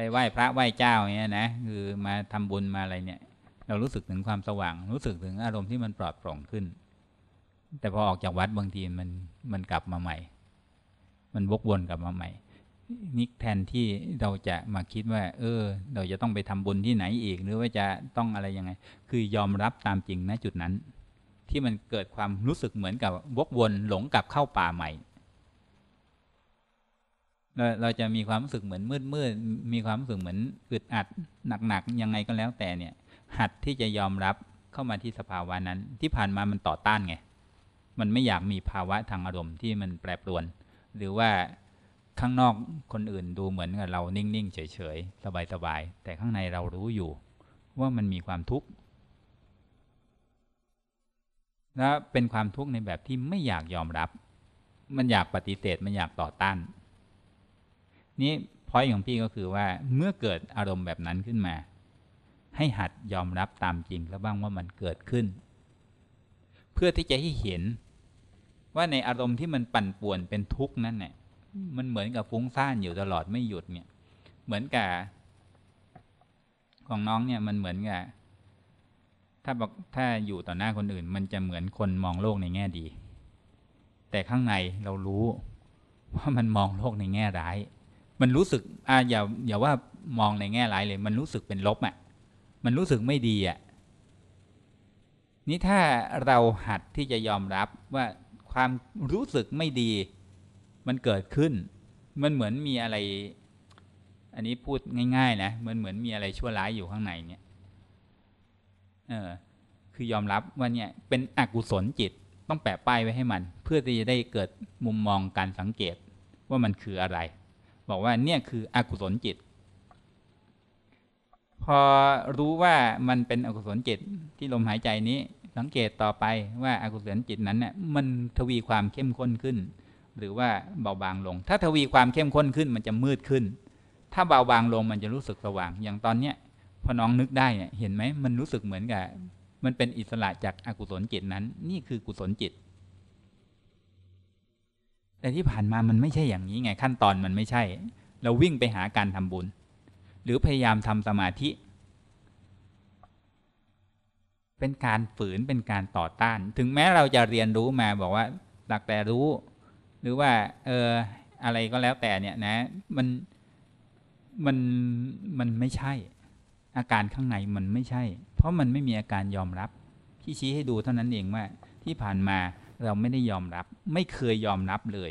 ไปไหว้พระไหว้เจ้าอย่างเงี้ยนะคือมาทำบุญมาอะไรเนี่ย เรารู้สึกถึงความสว่าง รู้สึกถึงอารมณ์ที่มันปลอดโปร่งขึ้น แต่พอออกจากวัดบางทีมันมันกลับมาใหม่ มันวกวนกลับมาใหม่นี่แทนที่เราจะมาคิดว่า เออ เราจะต้องไปทำบุญที่ไหนอีก หรือว่าจะต้องอะไรยังไง คือยอมรับตามจริงณจุดนั้น ที่มันเกิดความรู้สึกเหมือนกับวกวนหลงกลับเข้าป่าใหม่ เราเราจะมีความรู้สึกเหมือนมืดมืดมีความรู้สึกเหมือนอึดอัดหนักๆยังไงก็แล้วแต่เนี่ย หัดที่จะยอมรับเข้ามาที่สภาวะนั้น ที่ผ่านมามันต่อต้านไง มันไม่อยากมีภาวะทางอารมณ์ที่มันแปรปรวน หรือว่าข้างนอกคนอื่นดูเหมือนกับเรานิ่งๆ เฉยๆ สบายๆ แต่ข้างในเรารู้อยู่ ว่ามันมีความทุกข์และเป็นความทุกข์ในแบบที่ไม่อยากยอมรับ มันอยากปฏิเสธมันอยากต่อต้าน นี่พอยของพี่ก็คือว่าเมื่อเกิดอารมณ์แบบนั้นขึ้นมา ให้หัดยอมรับตามจริงแล้วบ้างว่ามันเกิดขึ้น เพื่อที่จะให้เห็น ว่าในอารมณ์ที่มันปั่นป่วนเป็นทุกข์นั่นเนี่ยมันเหมือนกับฟุ้งซ่านอยู่ตลอดไม่หยุดเนี่ย เหมือนกับของน้องเนี่ยมันเหมือนกับถ้าบอกถ้าอยู่ต่อหน้าคนอื่น มันจะเหมือนคนมองโลกในแง่ดี แต่ข้างในเรารู้ว่ามันมองโลกในแง่ร้าย มันรู้สึกอ่าอย่าอย่าว่ามองในแง่ร้ายเลย มันรู้สึกเป็นลบอะมันรู้สึกไม่ดีอะนี่ถ้าเราหัดที่จะยอมรับว่าความรู้สึกไม่ดี มันเกิดขึ้น มันเหมือนมีอะไร อันนี้พูดง่ายๆนะมันเหมือนมีอะไรชั่วร้ายอยู่ข้างในเนี่ยเออคือยอมรับว่าเนี่ยเป็นอกุศลจิตต้องแปะป้ายไว้ให้มัน เพื่อที่จะได้เกิดมุมมองการสังเกตว่ามันคืออะไร บอกว่าเนี่ยคืออกุศลจิต พอรู้ว่ามันเป็นอกุศลจิตที่ลมหายใจนี้ สังเกตต่อไปว่าอากุศลจิตนั้นเนี่ยมันทวีความเข้มข้นขึ้น หรือว่าเบาบางลง ถ้าทวีความเข้มข้นขึ้นมันจะมืดขึ้น ถ้าเบาบางลงมันจะรู้สึกสว่าง อย่างตอนเนี้ยพอน้องนึกได้เนี่ยเห็นไหมมันรู้สึกเหมือนกับมันเป็นอิสระจากอากุศลจิตนั้น นี่คือกุศลจิต แต่ที่ผ่านมามันไม่ใช่อย่างนี้ไงขั้นตอนมันไม่ใช่ เราวิ่งไปหาการทำบุญ หรือพยายามทำสมาธิ เป็นการฝืนเป็นการต่อต้าน ถึงแม้เราจะเรียนรู้มาบอกว่าหลักแต่รู้ หรือว่าเอออะไรก็แล้วแต่เนี่ยนะมันมันมันไม่ใช่ อาการข้างในมันไม่ใช่ เพราะมันไม่มีอาการยอมรับที่ชี้ให้ดูเท่านั้นเองว่าที่ผ่านมา เราไม่ได้ยอมรับ ไม่เคยยอมรับเลย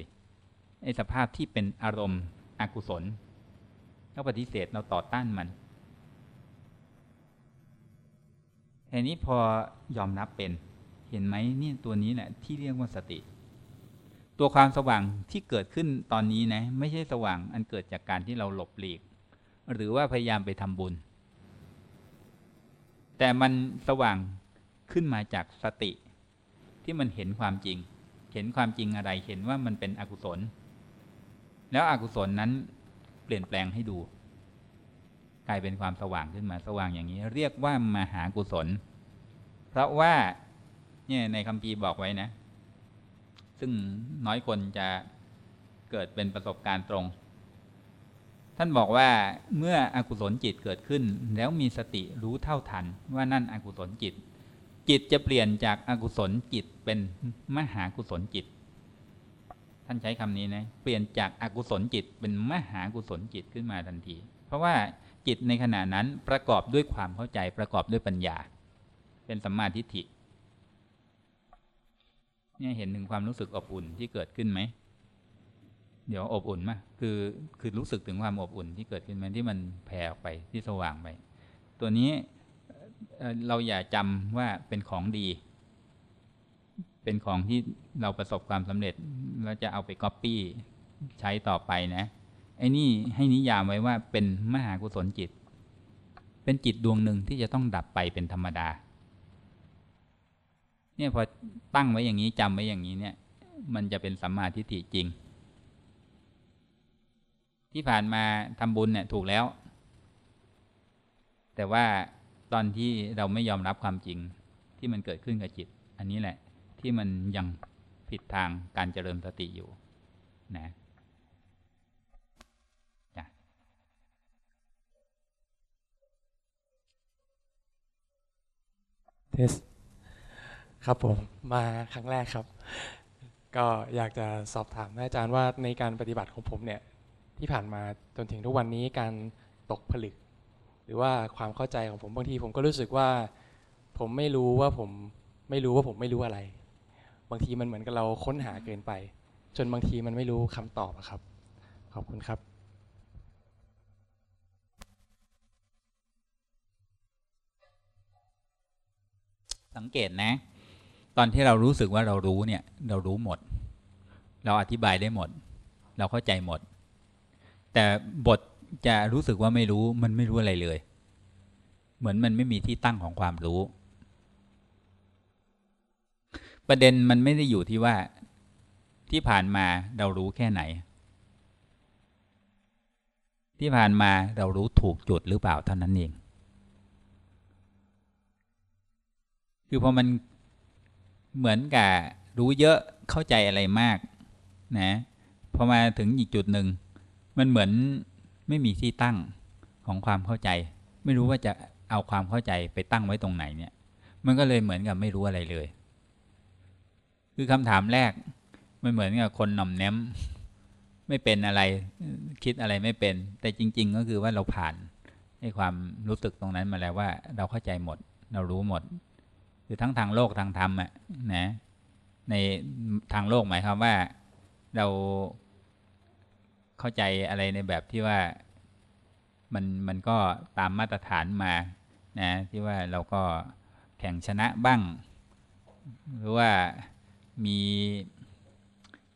ไอ้สภาพที่เป็นอารมณ์อกุศลเราปฏิเสธเราต่อต้านมันแต่นี้พอยอมรับเป็นเห็นไหมนี่ตัวนี้แหละที่เรียกว่าสติ ตัวความสว่างที่เกิดขึ้นตอนนี้นะ ไม่ใช่สว่างอันเกิดจากการที่เราหลบหลีก หรือว่าพยายามไปทำบุญ แต่มันสว่างขึ้นมาจากสติ ที่มันเห็นความจริง เห็นความจริงอะไร เห็นว่ามันเป็นอกุศล แล้วอกุศลนั้นเปลี่ยนแปลงให้ดู กลายเป็นความสว่างขึ้นมาสว่างอย่างนี้ เรียกว่ามหากุศล เพราะว่าเนี่ยในคัมภีบอกไว้นะ ซึ่งน้อยคนจะเกิดเป็นประสบการณ์ตรง ท่านบอกว่าเมื่ออกุศลจิตเกิดขึ้น แล้วมีสติรู้เท่าทันว่านั่นอกุศลจิต จิตจะเปลี่ยนจากอากุศลจิตเป็นมหากุศลจิต ท่านใช้คำนี้นะเปลี่ยนจากอากุศลจิตเป็นมหากุศลจิตขึ้นมาทันที เพราะว่าจิตในขณะนั้นประกอบด้วยความเข้าใจประกอบด้วยปัญญา เป็นสัมมาทิฏฐิเนี่ยเห็นถึงความรู้สึกอบอุ่นที่เกิดขึ้นไหม เดี๋ยวอบอุ่นมากคือคือรู้สึกถึงความอบอุ่นที่เกิดขึ้นมันที่มันแผ่ออกไปที่สว่างไป ตัวนี้ เราอย่าจำว่าเป็นของดี เป็นของที่เราประสบความสำเร็จเราจะเอาไปก๊อปปี้ใช้ต่อไปนะไอ้นี่ให้นิยามไว้ว่าเป็นมหากุศลจิต เป็นจิตดวงหนึ่งที่จะต้องดับไปเป็นธรรมดา เนี่ยพอตั้งไว้อย่างนี้จำไว้อย่างนี้เนี่ย มันจะเป็นสัมมาทิฏฐิจริง ที่ผ่านมาทำบุญเนี่ยถูกแล้ว แต่ว่า ตอนที่เราไม่ยอมรับความจริงที่มันเกิดขึ้นกับจิต อันนี้แหละที่มันยังผิดทางการเจริญสติอยู่นะจ้ะเทสครับผมมาครั้งแรกครับ ก็อยากจะสอบถามอาจารย์ว่าในการปฏิบัติของผมเนี่ยที่ผ่านมาจนถึงทุกวันนี้การตกผลึก รือว่าความเข้าใจของผมบางทีผมก็รู้สึกว่า ผมไม่รู้ว่าผมไม่รู้ว่าผมไม่รู้อะไร บางทีมันเหมือนกับเราค้นหาเกินไป จนบางทีมันไม่รู้คำตอบครับ ขอบคุณครับสังเกตนะ ตอนที่เรารู้สึกว่าเรารู้เนี่ย เรารู้หมด เราอธิบายได้หมด เราเข้าใจหมด แต่บท จะรู้สึกว่าไม่รู้มันไม่รู้อะไรเลย เหมือนมันไม่มีที่ตั้งของความรู้ ประเด็นมันไม่ได้อยู่ที่ว่าที่ผ่านมาเรารู้แค่ไหน ที่ผ่านมาเรารู้ถูกจุดหรือเปล่าเท่านั้นเอง คือพอมันเหมือนกับรู้เยอะเข้าใจอะไรมากนะพอมาถึงอีกจุดหนึ่งมันเหมือน ไม่มีที่ตั้งของความเข้าใจ ไม่รู้ว่าจะเอาความเข้าใจไปตั้งไว้ตรงไหนเนี่ย มันก็เลยเหมือนกับไม่รู้อะไรเลย คือคำถามแรกมันเหมือนกับคนหน่อมแนมไม่เป็นอะไรคิดอะไรไม่เป็น แต่จริง ๆ ก็คือว่าเราผ่านให้ความรู้สึกตรงนั้นมาแล้วว่า เราเข้าใจหมด เรารู้หมดคือทั้งทางโลกทางธรรมอะนะในทางโลกหมายความว่า เรา เข้าใจอะไรในแบบที่ว่ามันมันก็ตามมาตรฐานมานะที่ว่าเราก็แข่งชนะบ้าง หรือว่ามี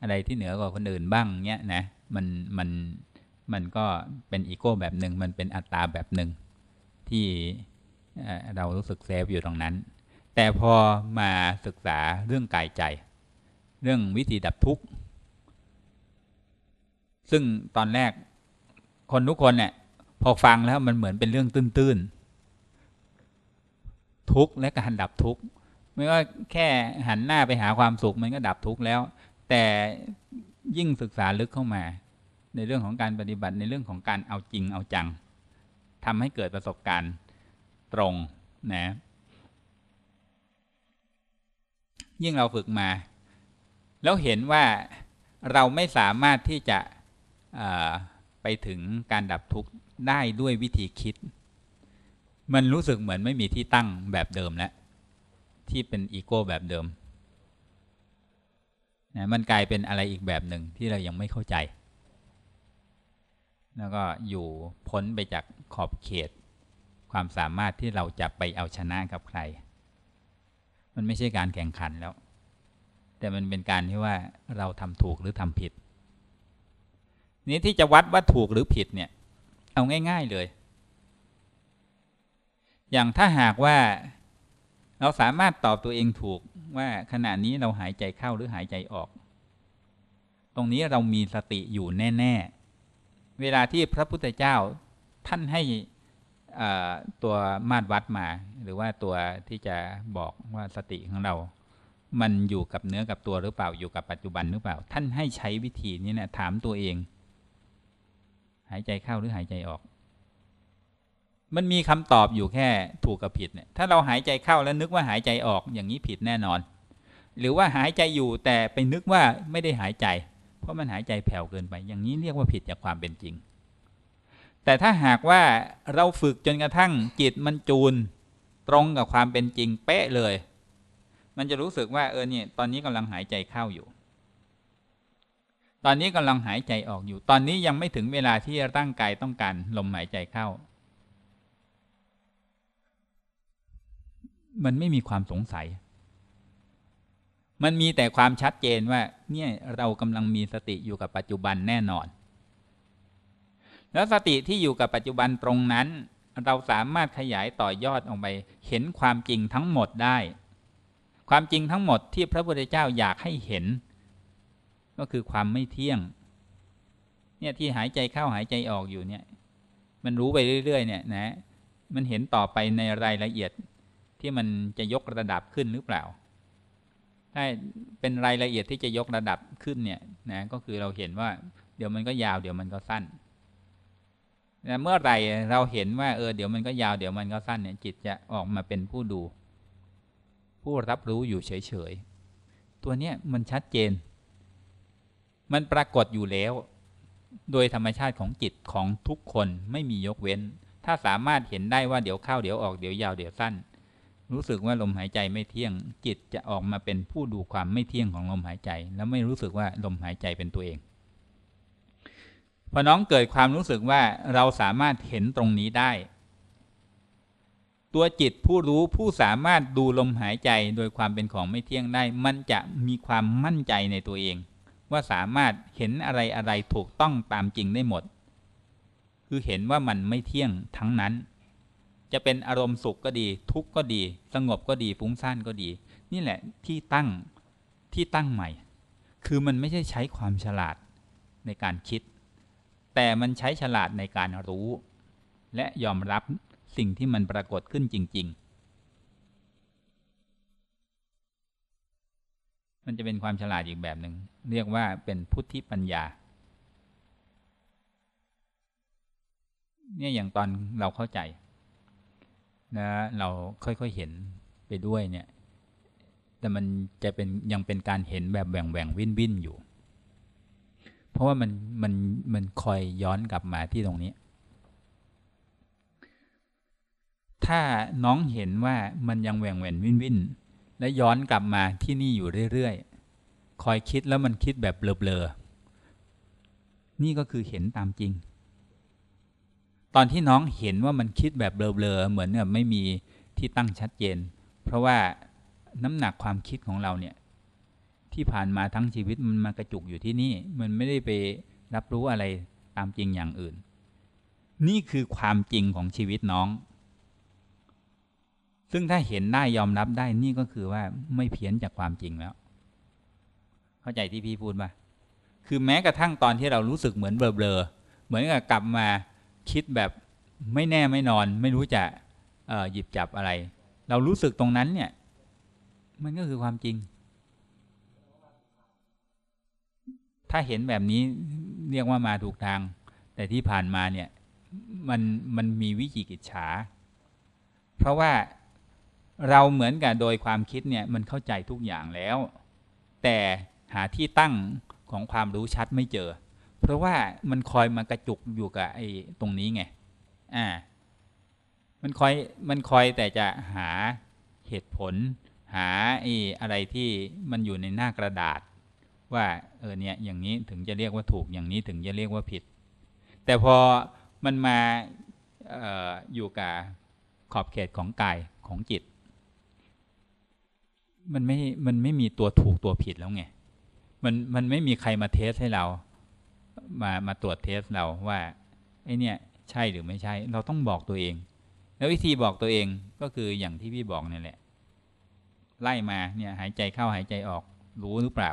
อะไรที่เหนือกว่าคนอื่นบ้างเนี้ยนะมันมันมันก็เป็นอีโก้แบบหนึ่งมันเป็นอัตตาแบบหนึ่งที่เอ่อเรารู้สึกเซฟอยู่ตรงนั้น แต่พอมาศึกษาเรื่องกายใจ เรื่องวิธีดับทุกข์ ซึ่งตอนแรกคนทุกคนเนี่ยพอฟังแล้วมันเหมือนเป็นเรื่องตื้นๆ ทุกข์และการดับทุกข์ไม่ว่าแค่หันหน้าไปหาความสุขมันก็ดับทุกข์แล้ว แต่ยิ่งศึกษาลึกเข้ามา ในเรื่องของการปฏิบัติในเรื่องของการเอาจริงเอาจังทำให้เกิดประสบการณ์ตรงนะยิ่งเราฝึกมา แล้วเห็นว่าเราไม่สามารถที่จะ ไปถึงการดับทุกข์ได้ด้วยวิธีคิด มันรู้สึกเหมือนไม่มีที่ตั้งแบบเดิมแล้วที่เป็นอีโก้แบบเดิมนะมันกลายเป็นอะไรอีกแบบหนึ่งที่เรายังไม่เข้าใจ แล้วก็อยู่พ้นไปจากขอบเขต ความสามารถที่เราจะไปเอาชนะกับใคร มันไม่ใช่การแข่งขันแล้ว แต่มันเป็นการที่ว่าเราทำถูกหรือทำผิด นี้ที่จะวัดว่าถูกหรือผิดเนี่ย เอาง่าย ๆเลย อย่างถ้าหากว่าเราสามารถตอบตัวเองถูกว่าขณะนี้เราหายใจเข้าหรือหายใจออก ตรงนี้เรามีสติอยู่แน่ ๆ เวลาที่พระพุทธเจ้าท่านให้ตัวมาตรวัดมา หรือว่าตัวที่จะบอกว่าสติของเรา มันอยู่กับเนื้อกับตัวหรือเปล่าอยู่กับปัจจุบันหรือเปล่า ท่านให้ใช้วิธีนี้นะถามตัวเองายใจเข้าหรือหายใจออก มันมีคำตอบอยู่แค่ถูกกับผิดเนี่ยถ้าเราหายใจเข้าแล้วนึกว่าหายใจออกอย่างนี้ผิดแน่นอน หรือว่าหายใจอยู่แต่ไปนึกว่าไม่ได้หายใจ เพราะมันหายใจแผ่วเกินไป อย่างนี้เรียกว่าผิดจากความเป็นจริง แต่ถ้าหากว่าเราฝึกจนกระทั่งจิตมันจูนตรงกับความเป็นจริงเป๊ะเลย มันจะรู้สึกว่าเออเนี่ยตอนนี้กำลังหายใจเข้าอยู่ ตอนนี้กำลังหายใจออกอยู่ ตอนนี้ยังไม่ถึงเวลาที่ร่างกายต้องการลมหายใจเข้า มันไม่มีความสงสัย มันมีแต่ความชัดเจนว่า เนี่ยเรากำลังมีสติอยู่กับปัจจุบันแน่นอน แล้วสติที่อยู่กับปัจจุบันตรงนั้น เราสามารถขยายต่อยอดออกไป เห็นความจริงทั้งหมดได้ ความจริงทั้งหมดที่พระพุทธเจ้าอยากให้เห็น ก็คือความไม่เที่ยง เนี่ยที่หายใจเข้าหายใจออกอยู่เนี่ย มันรู้ไปเรื่อย ๆ เนี่ยนะ มันเห็นต่อไปในรายละเอียดที่มันจะยกระดับขึ้นหรือเปล่า ถ้าเป็นรายละเอียดที่จะยกระดับขึ้นเนี่ยนะก็คือเราเห็นว่า เดี๋ยวมันก็ยาวเดี๋ยวมันก็สั้นนะเมื่อไหร่เราเห็นว่าเออเดี๋ยวมันก็ยาวเดี๋ยวมันก็สั้นเนี่ยจิตจะออกมาเป็นผู้ดู ผู้รับรู้อยู่เฉยๆ ตัวเนี้ยมันชัดเจน มันปรากฏอยู่แล้ว โดยธรรมชาติของจิตของทุกคนไม่มียกเว้น ถ้าสามารถเห็นได้ว่าเดี๋ยวเข้าเดี๋ยวออกเดี๋ยวยาวเดี๋ยวสั้น รู้สึกว่าลมหายใจไม่เที่ยง จิตจะออกมาเป็นผู้ดูความไม่เที่ยงของลมหายใจ แล้วไม่รู้สึกว่าลมหายใจเป็นตัวเองพอน้องเกิดความรู้สึกว่าเราสามารถเห็นตรงนี้ได้ ตัวจิตผู้รู้ผู้สามารถดูลมหายใจโดยความเป็นของไม่เที่ยงได้ มันจะมีความมั่นใจในตัวเอง ว่าสามารถเห็นอะไรอะไรถูกต้องตามจริงได้หมด คือเห็นว่ามันไม่เที่ยงทั้งนั้น จะเป็นอารมณ์สุขก็ดี ทุกข์ก็ดี สงบก็ดีฟุ้งซ่านก็ดี นี่แหละที่ตั้งที่ตั้งใหม่ คือมันไม่ใช่ใช้ความฉลาดในการคิด แต่มันใช้ฉลาดในการรู้ และยอมรับสิ่งที่มันปรากฏขึ้นจริง ๆ มันจะเป็นความฉลาดอีกแบบหนึ่งเรียกว่าเป็นพุทธิปัญญา เนี่ยอย่างตอนเราเข้าใจนะเราค่อยๆเห็นไปด้วยเนี่ย แต่มันจะเป็นยังเป็นการเห็นแบบแบ่งแบ่งวิ่นวิ่นอยู่ เพราะว่ามันมันมันคอยย้อนกลับมาที่ตรงนี้ ถ้าน้องเห็นว่ามันยังแหว่งแหวนวิ่นวิ่น และย้อนกลับมาที่นี่อยู่เรื่อยๆ คอยคิดแล้วมันคิดแบบเบลอๆ นี่ก็คือเห็นตามจริง ตอนที่น้องเห็นว่ามันคิดแบบเบลอๆ เหมือนกับไม่มีที่ตั้งชัดเจน เพราะว่าน้ำหนักความคิดของเราเนี่ยที่ผ่านมาทั้งชีวิตมันมากระจุกอยู่ที่นี่ มันไม่ได้ไปรับรู้อะไรตามจริงอย่างอื่น นี่คือความจริงของชีวิตน้อง ซึ่งถ้าเห็นได้ยอมรับได้นี่ก็คือว่าไม่เพี้ยนจากความจริงแล้ว เข้าใจที่พี่พูดป่ะคือแม้กระทั่งตอนที่เรารู้สึกเหมือนเบลอๆเหมือนกับกลับมาคิดแบบไม่แน่ไม่นอน ไม่รู้จะหยิบจับอะไร เรารู้สึกตรงนั้นเนี่ย มันก็คือความจริง ถ้าเห็นแบบนี้เรียกว่ามาถูกทาง แต่ที่ผ่านมาเนี่ย มันมันมีวิจิกิจฉา เพราะว่า เราเหมือนกับโดยความคิดเนี่ยมันเข้าใจทุกอย่างแล้ว แต่หาที่ตั้งของความรู้ชัดไม่เจอ เพราะว่ามันคอยมากระจุกอยู่กับไอ้ตรงนี้ไงอ่ามันคอยมันคอยแต่จะหาเหตุผล หาไอ้อะไรที่มันอยู่ในหน้ากระดาษ ว่าเออเนี่ยอย่างนี้ถึงจะเรียกว่าถูกอย่างนี้ถึงจะเรียกว่าผิด แต่พอมันมาอออยู่กับขอบเขตของกายของจิต มันไม่มันไม่มีตัวถูกตัวผิดแล้วไงมันมันไม่มีใครมาเทสให้เรา มามาตรวจเทสเราว่าไอเนี่ยใช่หรือไม่ใช่ เราต้องบอกตัวเอง แล้ววิธีบอกตัวเองก็คืออย่างที่พี่บอกนี่แหละ ไล่มาเนี่ยหายใจเข้าหายใจออก รู้หรือเปล่า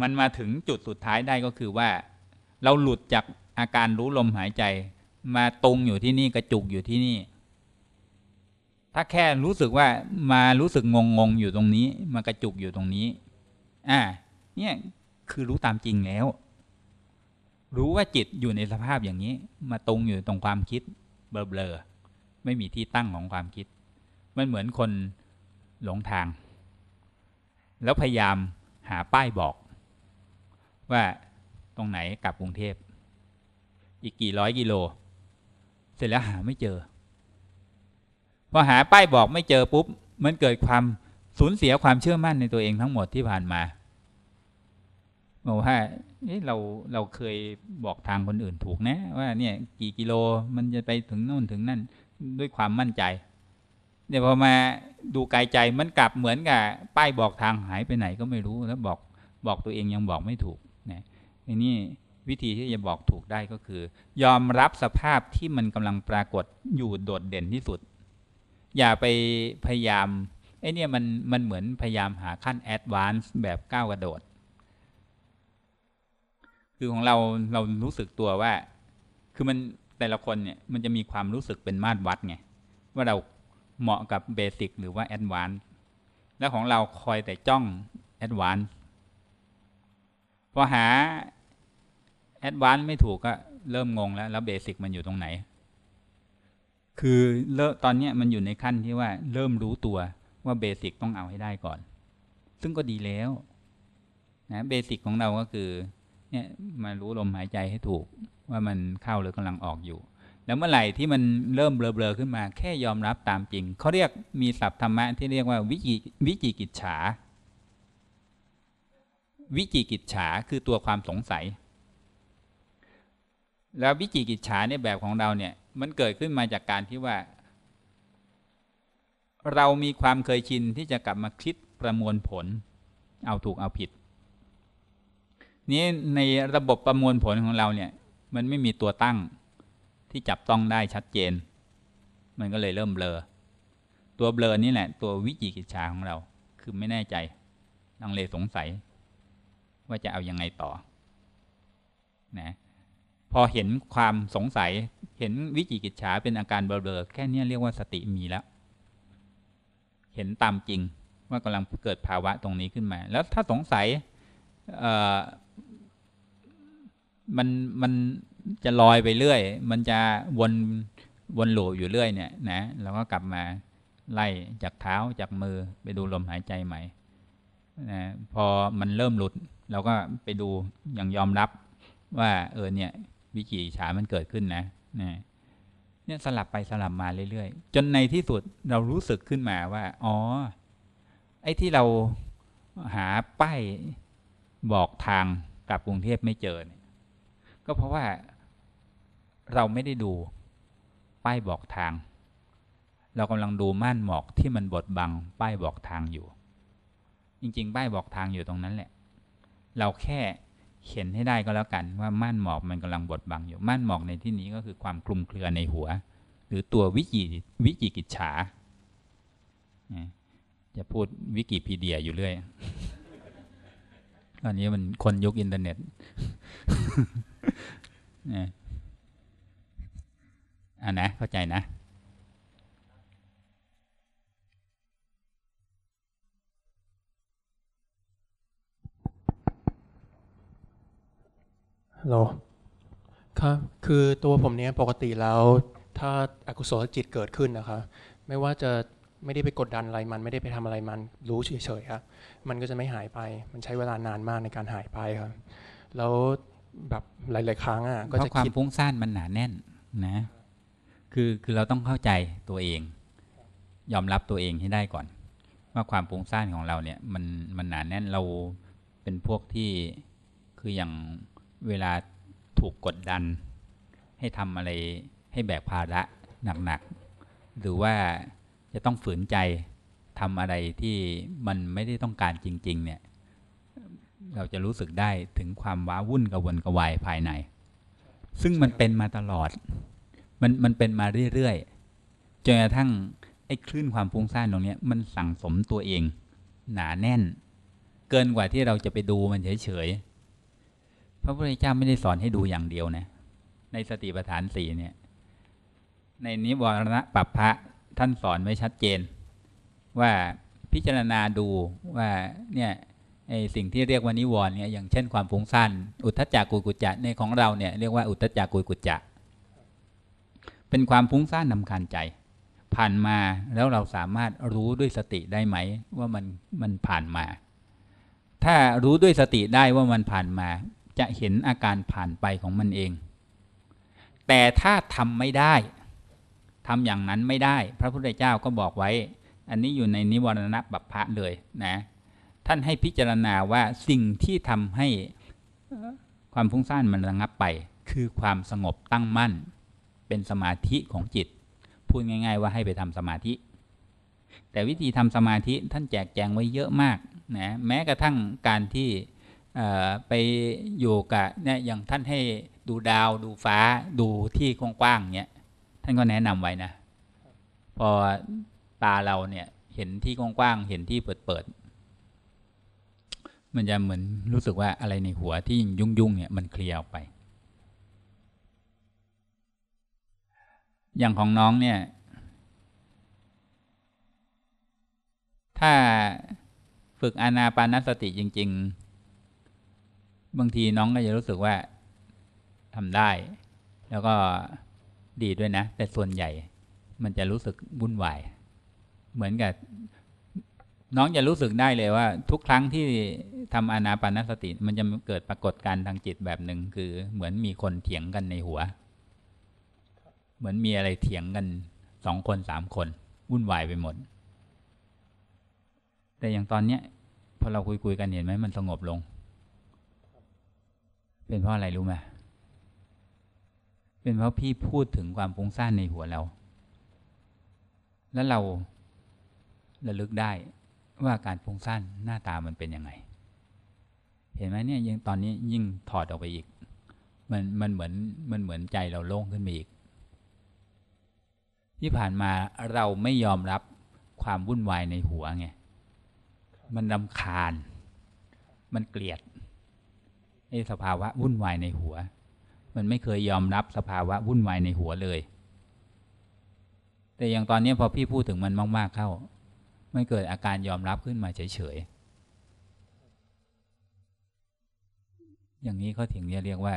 มันมาถึงจุดสุดท้ายได้ก็คือว่า เราหลุดจากอาการรู้ลมหายใจ มาตรงอยู่ที่นี่กระจุกอยู่ที่นี่ ถ้าแค่รู้สึกว่ามารู้สึกงงงอยู่ตรงนี้ มากระจุกอยู่ตรงนี้ อ่า เนี่ยคือรู้ตามจริงแล้ว รู้ว่าจิตอยู่ในสภาพอย่างนี้ มาตรงอยู่ตรงความคิด เบลอไม่มีที่ตั้งของความคิด มันเหมือนคนหลงทาง แล้วพยายามหาป้ายบอก ว่าตรงไหนกลับกรุงเทพ อีกกี่ร้อยกิโล เสร็จแล้วหาไม่เจอ พอหาป้ายบอกไม่เจอปุ๊บ มันเกิดความสูญเสียความเชื่อมั่นในตัวเองทั้งหมดที่ผ่านมาบอกว่าเราเราเคยบอกทางคนอื่นถูกนะ ว่าเนี่ยกี่กิโลมันจะไปถึงโน่นถึงนั่นด้วยความมั่นใจเดี๋ยวพอมาดูกายใจมันกลับเหมือนกับป้ายบอกทางหายไปไหนก็ไม่รู้แล้วบอกบอกตัวเองยังบอกไม่ถูกนะทีนี้วิธีที่จะบอกถูกได้ก็คือ ยอมรับสภาพที่มันกำลังปรากฏอยู่โดดเด่นที่สุด อย่าไปพยายามไอ้เนี่ยมันมันเหมือนพยายามหาขั้น advance แบบก้าวกระโดด คือของเราเรารู้สึกตัวว่า คือมันแต่ละคนเนี่ยมันจะมีความรู้สึกเป็นมาตรวัดไงว่าเราเหมาะกับ basic หรือว่า advance แล้วของเราคอยแต่จ้อง advance พอหา advance ไม่ถูกก็เริ่มงงแล้ว แล้ว basic มันอยู่ตรงไหน คือเริ่มตอนเนี้ยมันอยู่ในขั้นที่ว่าเริ่มรู้ตัวว่า basic ต้องเอาให้ได้ก่อน ซึ่งก็ดีแล้วนะเบสิกของเราก็คือเนี่ยมารู้ลมหายใจให้ถูกว่ามันเข้าหรือกำลังออกอยู่ แล้วเมื่อไหร่ที่มันเริ่มเบลอๆขึ้นมา แค่ยอมรับตามจริง เขาเรียกมีศัพท์ธรรมะที่เรียกว่าวิจิวิจิกิจฉา วิจิกิจฉาคือตัวความสงสัย แล้ววิจิกิจฉาในแบบของเราเนี่ย มันเกิดขึ้นมาจากการที่ว่า เรามีความเคยชินที่จะกลับมาคิดประมวลผล เอาถูกเอาผิด นี้ในระบบประมวลผลของเราเนี่ยมันไม่มีตัวตั้งที่จับต้องได้ชัดเจน มันก็เลยเริ่มเบลอ ตัวเบลอนี่แหละ ตัววิจิกิจฉาของเรา คือไม่แน่ใจลังเลสงสัย ว่าจะเอายังไงต่อ นะ พอเห็นความสงสัย เห็นวิจิกิจฉาเป็นอาการเบลอๆแค่เนี้ยเรียกว่าสติมีแล้ว เห็นตามจริงว่ากำลังเกิดภาวะตรงนี้ขึ้นมา แล้วถ้าสงสัยมันมันจะลอยไปเรื่อย มันจะวนวนหลูอยู่เรื่อยเนี่ยนะเราก็กลับมาไล่จากเท้าจากมือไปดูลมหายใจใหม่นะพอมันเริ่มหลุด เราก็ไปดูอย่างยอมรับว่าเออเนี่ย วิจิฉามันเกิดขึ้นนะนะเนี่ยสลับไปสลับมาเรื่อยๆ จนในที่สุดเรารู้สึกขึ้นมาว่า อ๋อ ไอ้ที่เราหาป้ายบอกทางกลับกรุงเทพไม่เจอเนี่ยก็เพราะว่าเราไม่ได้ดูป้ายบอกทาง เรากำลังดูม่านหมอกที่มันบดบังป้ายบอกทางอยู่ จริงๆ ป้ายบอกทางอยู่ตรงนั้นแหละ เราแค่ เห็นให้ได้ก็แล้วกันว่าม่านหมอกมันกำลังบดบังอยู่ม่านหมอกในที่นี้ก็คือความคลุมเครือในหัว หรือตัววิจิวิจิกิจฉาจะพูดวิกิพีเดียอยู่เรื่อยตอนนี้มันคนยุคอินเทอร์เน็ตนะอ่านะเข้าใจนะ โหลครับคือตัวผมเนี้ยปกติแล้วถ้าอกุศลจิตเกิดขึ้นนะคะไม่ว่าจะไม่ได้ไปกดดันอะไรมันไม่ได้ไปทำอะไรมันรู้เฉยๆครับมันก็จะไม่หายไป มันใช้เวลานานมากในการหายไปครับ แล้วแบบหลาย ๆ ครั้งอะเพก็ราะจะความคิดฟุ้งซ่านมันหนาแน่นนะ คือคือเราต้องเข้าใจตัวเอง ยอมรับตัวเองให้ได้ก่อน ว่าความฟุ้งซ่านของเราเนี่ยมันมันหนาแน่นเราเป็นพวกที่คืออย่าง เวลาถูกกดดัน ให้ทำอะไรให้แบกภาระหนักๆ หรือว่าจะต้องฝืนใจทำอะไรที่มันไม่ได้ต้องการจริง ๆ เนี่ย เราจะรู้สึกได้ถึงความว้าวุ่นกระวนกระวายภายใน ซึ่งมันเป็นมาตลอด มันมันเป็นมาเรื่อยๆ จนกระทั่งไอ้คลื่นความฟุ้งซ่านตรงนี้มันสั่งสมตัวเอง หนาแน่น เกินกว่าที่เราจะไปดูมันเฉยๆ ระพุทธเจ้าไม่ได้สอนให้ดูอย่างเดียวนะ ในสติปัฏฐานสี่เนี่ย ในนิวรณะปัปพะท่านสอนไว้ชัดเจน ว่าพิจารณาดูว่าเนี่ยไอสิ่งที่เรียกว่านิวรณ์เนี่ยอย่างเช่นความฟุ้งซ่านอุทธัจจากกุกุจจะในของเราเนี่ยเรียกว่าอุทธัจจากกุกุจจะ เป็นความฟุ้งซ่านนำคาญใจ ผ่านมาแล้วเราสามารถรู้ด้วยสติได้ไหม ว่ามันมันผ่านมา ถ้ารู้ด้วยสติได้ว่ามันผ่านมา จะเห็นอาการผ่านไปของมันเอง แต่ถ้าทำไม่ได้ทำอย่างนั้นไม่ได้ พระพุทธเจ้าก็บอกไว้ อันนี้อยู่ในนิวรณบัพพะเลยนะท่านให้พิจารณาว่าสิ่งที่ทำให้ความฟุ้งซ่านมันระงับไป คือความสงบตั้งมั่น เป็นสมาธิของจิต พูดง่าย ๆ ว่าให้ไปทำสมาธิ แต่วิธีทำสมาธิท่านแจกแจงไว้เยอะมากนะแม้กระทั่งการที่ ไปอยู่กับเนี่ยอย่างท่านให้ดูดาวดูฟ้าดูที่กว้างๆเนี่ยท่านก็แนะนำไว้นะ พอตาเราเนี่ยเห็นที่กว้างๆเห็นที่เปิดๆมันจะเหมือนรู้สึกว่าอะไรในหัวที่ยุ่งๆเนี่ยมันเคลียร์ออกไป อย่างของน้องเนี่ย ถ้าฝึกอานาปานสติจริง ๆ บางทีน้องก็จะรู้สึกว่าทำได้ แล้วก็ดีด้วยนะ แต่ส่วนใหญ่มันจะรู้สึกวุ่นวาย เหมือนกับ น้องจะรู้สึกได้เลยว่า ทุกครั้งที่ทำอานาปานสติ มันจะเกิดปรากฏการณ์ทางจิตแบบหนึ่งคือเหมือนมีคนเถียงกันในหัว เหมือนมีอะไรเถียงกันสองคนสามคน วุ่นวายไปหมด แต่อย่างตอนเนี้ยพอเราคุยคุยๆกันเห็นไหมมันสงบลง เป็นเพราะอะไรรู้ไหมเป็นเพราะพี่พูดถึงความฟุ้งซ่านในหัวเรา แล้วเราระลึกได้ว่าการฟุ้งซ่านหน้าตามันเป็นยังไง เห็นไหมเนี่ยยิ่งตอนนี้ยิ่งถอดออกไปอีก มันมันเหมือนมันเหมือนใจเราโล่งขึ้นไปอีก ที่ผ่านมาเราไม่ยอมรับความวุ่นวายในหัวไง มันรำคาญ มันเกลียด ไอ้สภาวะวุ่นวายในหัว มันไม่เคยยอมรับสภาวะวุ่นวายในหัวเลย แต่อย่างตอนนี้พอพี่พูดถึงมันมากๆเข้า มันเกิดอาการยอมรับขึ้นมาเฉยๆ อย่างนี้เขาถึงเรียกว่า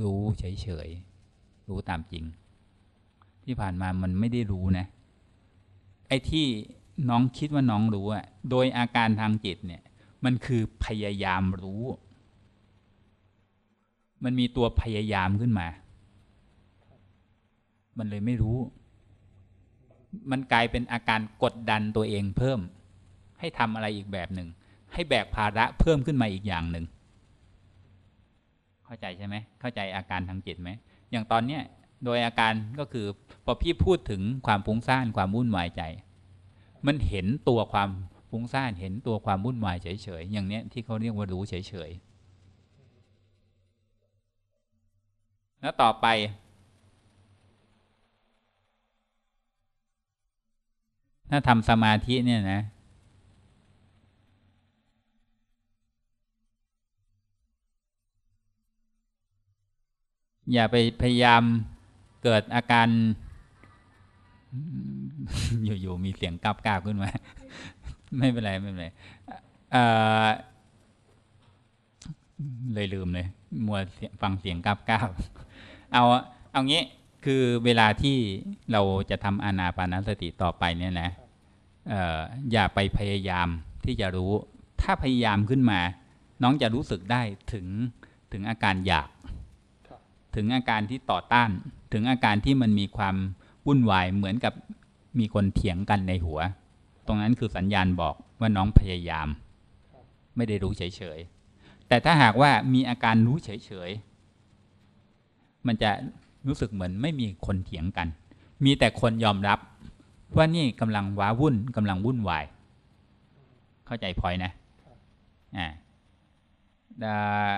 รู้เฉยๆ รู้ตามจริง ที่ผ่านมามันไม่ได้รู้นะ ไอ้ที่น้องคิดว่าน้องรู้อะโดยอาการทางจิตเนี่ย มันคือพยายามรู้ มันมีตัวพยายามขึ้นมา มันเลยไม่รู้ มันกลายเป็นอาการกดดันตัวเองเพิ่ม ให้ทำอะไรอีกแบบหนึ่ง ให้แบกภาระเพิ่มขึ้นมาอีกอย่างหนึ่ง เข้าใจใช่ไหม เข้าใจอาการทางจิตไหม อย่างตอนเนี้ยโดยอาการก็คือพอพี่พูดถึงความฟุ้งซ่านความวุ่นวายใจ มันเห็นตัวความฟุ้งซ่านเห็นตัวความวุ่นวายเฉยๆอย่างเนี้ยที่เขาเรียกว่ารู้เฉยๆ แล้วต่อไป ถ้าทำสมาธิเนี่ยนะ อย่าไปพยายามเกิดอาการ อยู่ๆมีเสียงกราบกราบขึ้นมา ไม่เป็นไร ไม่เป็นไรเเลยลืมเลย มัวฟังเสียงกราบกราบ เอาเอางี้คือเวลาที่เราจะทำอานาปานสติต่อไปเนี่ยนะเอ่ออย่าไปพยายามที่จะรู้ ถ้าพยายามขึ้นมา น้องจะรู้สึกได้ถึงถึงอาการอยาก ถึงอาการที่ต่อต้าน ถึงอาการที่มันมีความวุ่นวายเหมือนกับมีคนเถียงกันในหัว ตรงนั้นคือสัญญาณบอกว่าน้องพยายาม ไม่ได้รู้เฉยๆแต่ถ้าหากว่ามีอาการรู้เฉยๆ มันจะรู้สึกเหมือนไม่มีคนเถียงกัน มีแต่คนยอมรับว่านี่กำลังว้าวุ่นกำลังวุ่นวาย เข้าใจพลอยนะอ่า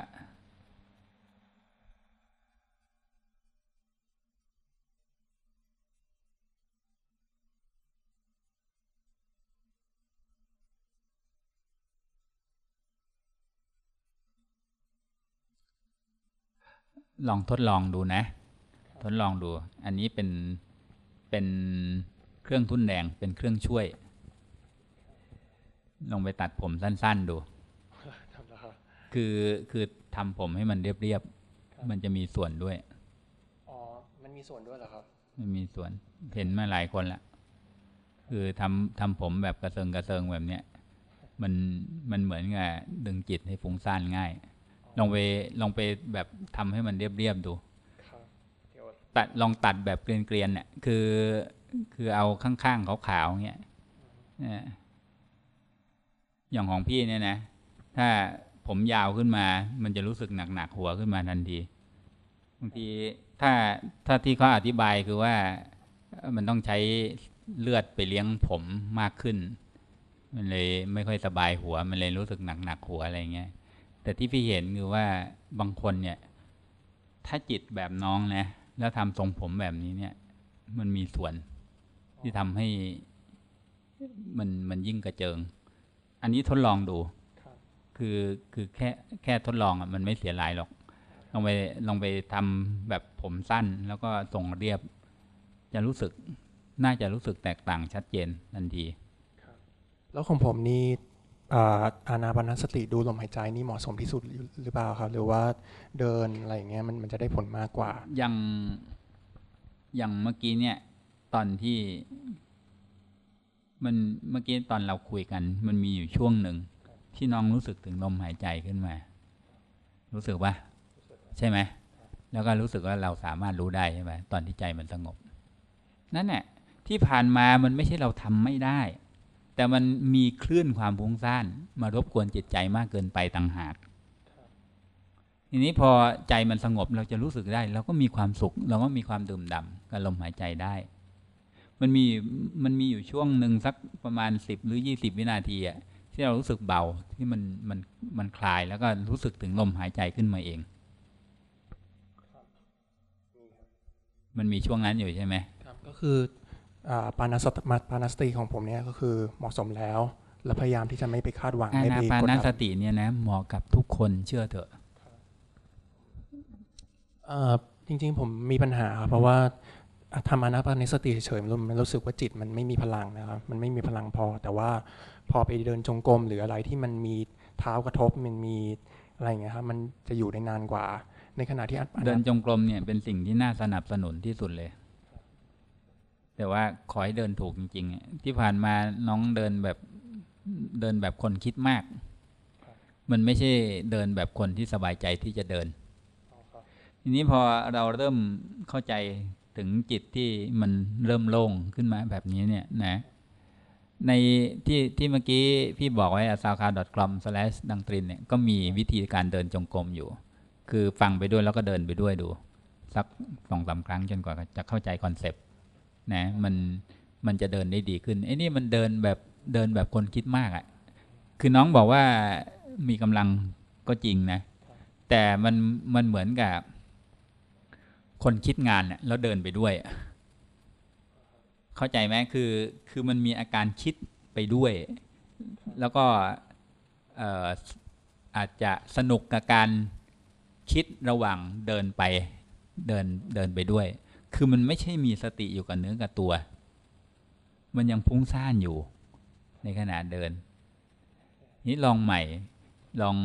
ลองทดลองดูนะ ทดลองดู อันนี้เป็นเป็นเครื่องทุ่นแดงเป็นเครื่องช่วยลองไปตัดผมสั้น ๆดูทำแล้วครับคือคือทำผมให้มันเรียบครับๆมันจะมีส่วนด้วยอ๋อมันมีส่วนด้วยเหรอครับมันมีส่วนเห็นมาหลายคนละคือทำทำผมแบบกระเซิงกระเซิงแบบเนี้ยมันมันเหมือนกับดึงจิตให้ฟุ้งซ่านง่าย ลองไปลองไปแบบทำให้มันเรียบๆดูครับเดี๋ยวตัดลองตัดแบบเกลียนๆเนี่ยคือ คือเอาข้างๆขาวๆเงี้ยเอออย่างของพี่เนี่ยนะ ถ้าผมยาวขึ้นมา มันจะรู้สึกหนักๆหัวขึ้นมาทันทีบางทีถ้าถ้าที่เขาอธิบายคือว่าเอ่อมันต้องใช้เลือดไปเลี้ยงผมมากขึ้น มันเลยไม่ค่อยสบายหัว มันเลยรู้สึกหนักๆหัวอะไรเงี้ย แต่ที่พี่เห็นคือว่าบางคนเนี่ย ถ้าจิตแบบน้องนะแล้วทำทรงผมแบบนี้เนี่ย มันมีส่วนที่ทำให้มันมันยิ่งกระเจิง อันนี้ทดลองดูคือคือแค่แค่ทดลองอะมันไม่เสียหลายหรอก ลองไปลองไปทำแบบผมสั้น แล้วก็ทรงเรียบ จะรู้สึกน่าจะรู้สึกแตกต่างชัดเจนทันทีแล้วของผมนี่ อาอานาปานสติดูลมหายใจนี่เหมาะสมที่สุดหรือเปล่าครับ หรือว่าเดินอะไรอย่างเงี้ยมันมันจะได้ผลมากกว่า อย่างอย่างเมื่อกี้เนี่ย ตอนที่ มันเมื่อกี้ตอนเราคุยกัน มันมีอยู่ช่วงหนึ่งที่น้องรู้สึกถึงลมหายใจขึ้นมา รู้สึกว่าใช่ไหมแล้วก็รู้สึกว่าเราสามารถรู้ได้ใช่ไหมตอนที่ใจมันสงบ นั่นแหละที่ผ่านมามันไม่ใช่เราทำไม่ได้ แต่มันมีคลื่นความฟุ้งซ่านมารบกวนจิตใจมากเกินไปต่างหากทีนี้พอใจมันสงบเราจะรู้สึกได้เราก็มีความสุข เราก็มีความดื่มด่ำกับลมหายใจได้ มันมีมันมีอยู่ช่วงหนึ่งสักประมาณสิบหรือยี่สิบวินาทีอะที่เรารู้สึกเบาที่มันมันมันคลายแล้วก็รู้สึกถึงลมหายใจขึ้นมาเอง มันมีช่วงนั้นอยู่ใช่ไหมครับ ก็คือ ปานาสตมาปานาสติของผมเนี่ยก็คือเหมาะสมแล้ว และพยายามที่จะไม่ไปคาดหวังอาไม่นาไปปากดนาดันสติเนี่ยนะเหมาะกับทุกคนเชื่อเถอะเอ่อจริง ๆ ผมมีปัญหาครับเพราะว่าทำอานาปานสติเฉยๆมันมันรู้สึกว่าจิตมันไม่มีพลังนะครับมันไม่มีพลังพอ แต่ว่าพอไปเดินจงกรมหรืออะไรที่มันมีเท้ากระทบมันมีอะไรอย่างเงี้ยครับมันจะอยู่ได้นานกว่า ในขณะที่อาเดินจงกรมเนี่ยเป็นสิ่งที่น่าสนับสนุนที่สุดเลย แต่ว่าขอให้เดินถูกจริง ๆ ที่ผ่านมาน้องเดินแบบเดินแบบคนคิดมาก มันไม่ใช่เดินแบบคนที่สบายใจที่จะเดิน ทีนี้พอเราเริ่มเข้าใจถึงจิตที่มันเริ่มโล่งขึ้นมาแบบนี้เนี่ยนะ ในที่ที่เมื่อกี้พี่บอกไว้ a s a k a c o m d a n g t r i n เนี่ยก็มีวิธีการเดินจงกรมอยู่ คือฟังไปด้วยแล้วก็เดินไปด้วยดู สักสองสามครั้งจนกว่าจะเข้าใจคอนเซปต์ นะมันมันจะเดินได้ดีขึ้นไอ้นี่มันเดินแบบเดินแบบคนคิดมากอะ่ะ คือน้องบอกว่ามีกำลังก็จริงนะ แต่มันมันเหมือนกับ คนคิดงานเนี่ยแล้วเดินไปด้วย เข้าใจไหมคือคือมันมีอาการคิดไปด้วย แล้วก็เอ่ออาจจะสนุกกับการคิดระหว่างเดินไปเดินเดินไปด้วย คือมันไม่ใช่มีสติอยู่กับเนื้อกับตัว มันยังพุ่งซ่านอยู่ในขณะเดิน นี่ลองใหม่ ลอง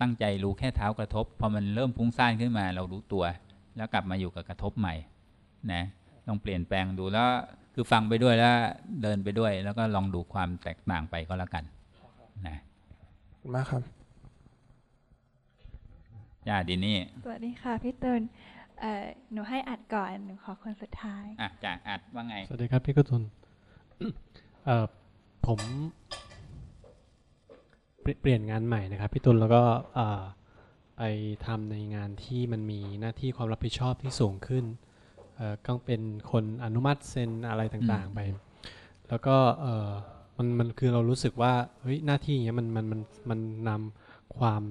ตั้งใจรู้แค่เท้ากระทบ พอมันเริ่มพุ่งซ่านขึ้นมา เรารู้ตัว แล้วกลับมาอยู่กับกระทบใหม่ นะ ลองเปลี่ยนแปลงดูแล้ว คือฟังไปด้วยแล้วเดินไปด้วย แล้วก็ลองดูความแตกต่างไปก็แล้วกัน นะขอบคุณมากครับจ้าดีนี่ สวัสดีค่ะพี่ตูน เอ่อหนูให้อัดก่อนหนูขอคนสุดท้ายอะจ้าอัดว่าไง สวัสดีครับพี่กุตุนเอ่อผมเปลี่ยเปลี่ยนงานใหม่นะครับพี่ตุลแล้วก็เอ่อไปทำในงานที่มันมีหน้าที่ความรับผิดชอบที่สูงขึ้นเอ่อก็เป็นคนอนุมัติเซ็นอะไรต่างๆไป แล้วก็เอ่อมันมันคือเรารู้สึกว่าเฮ้ยหน้าที่อย่างเงี้ยมันมันมันมันนำความ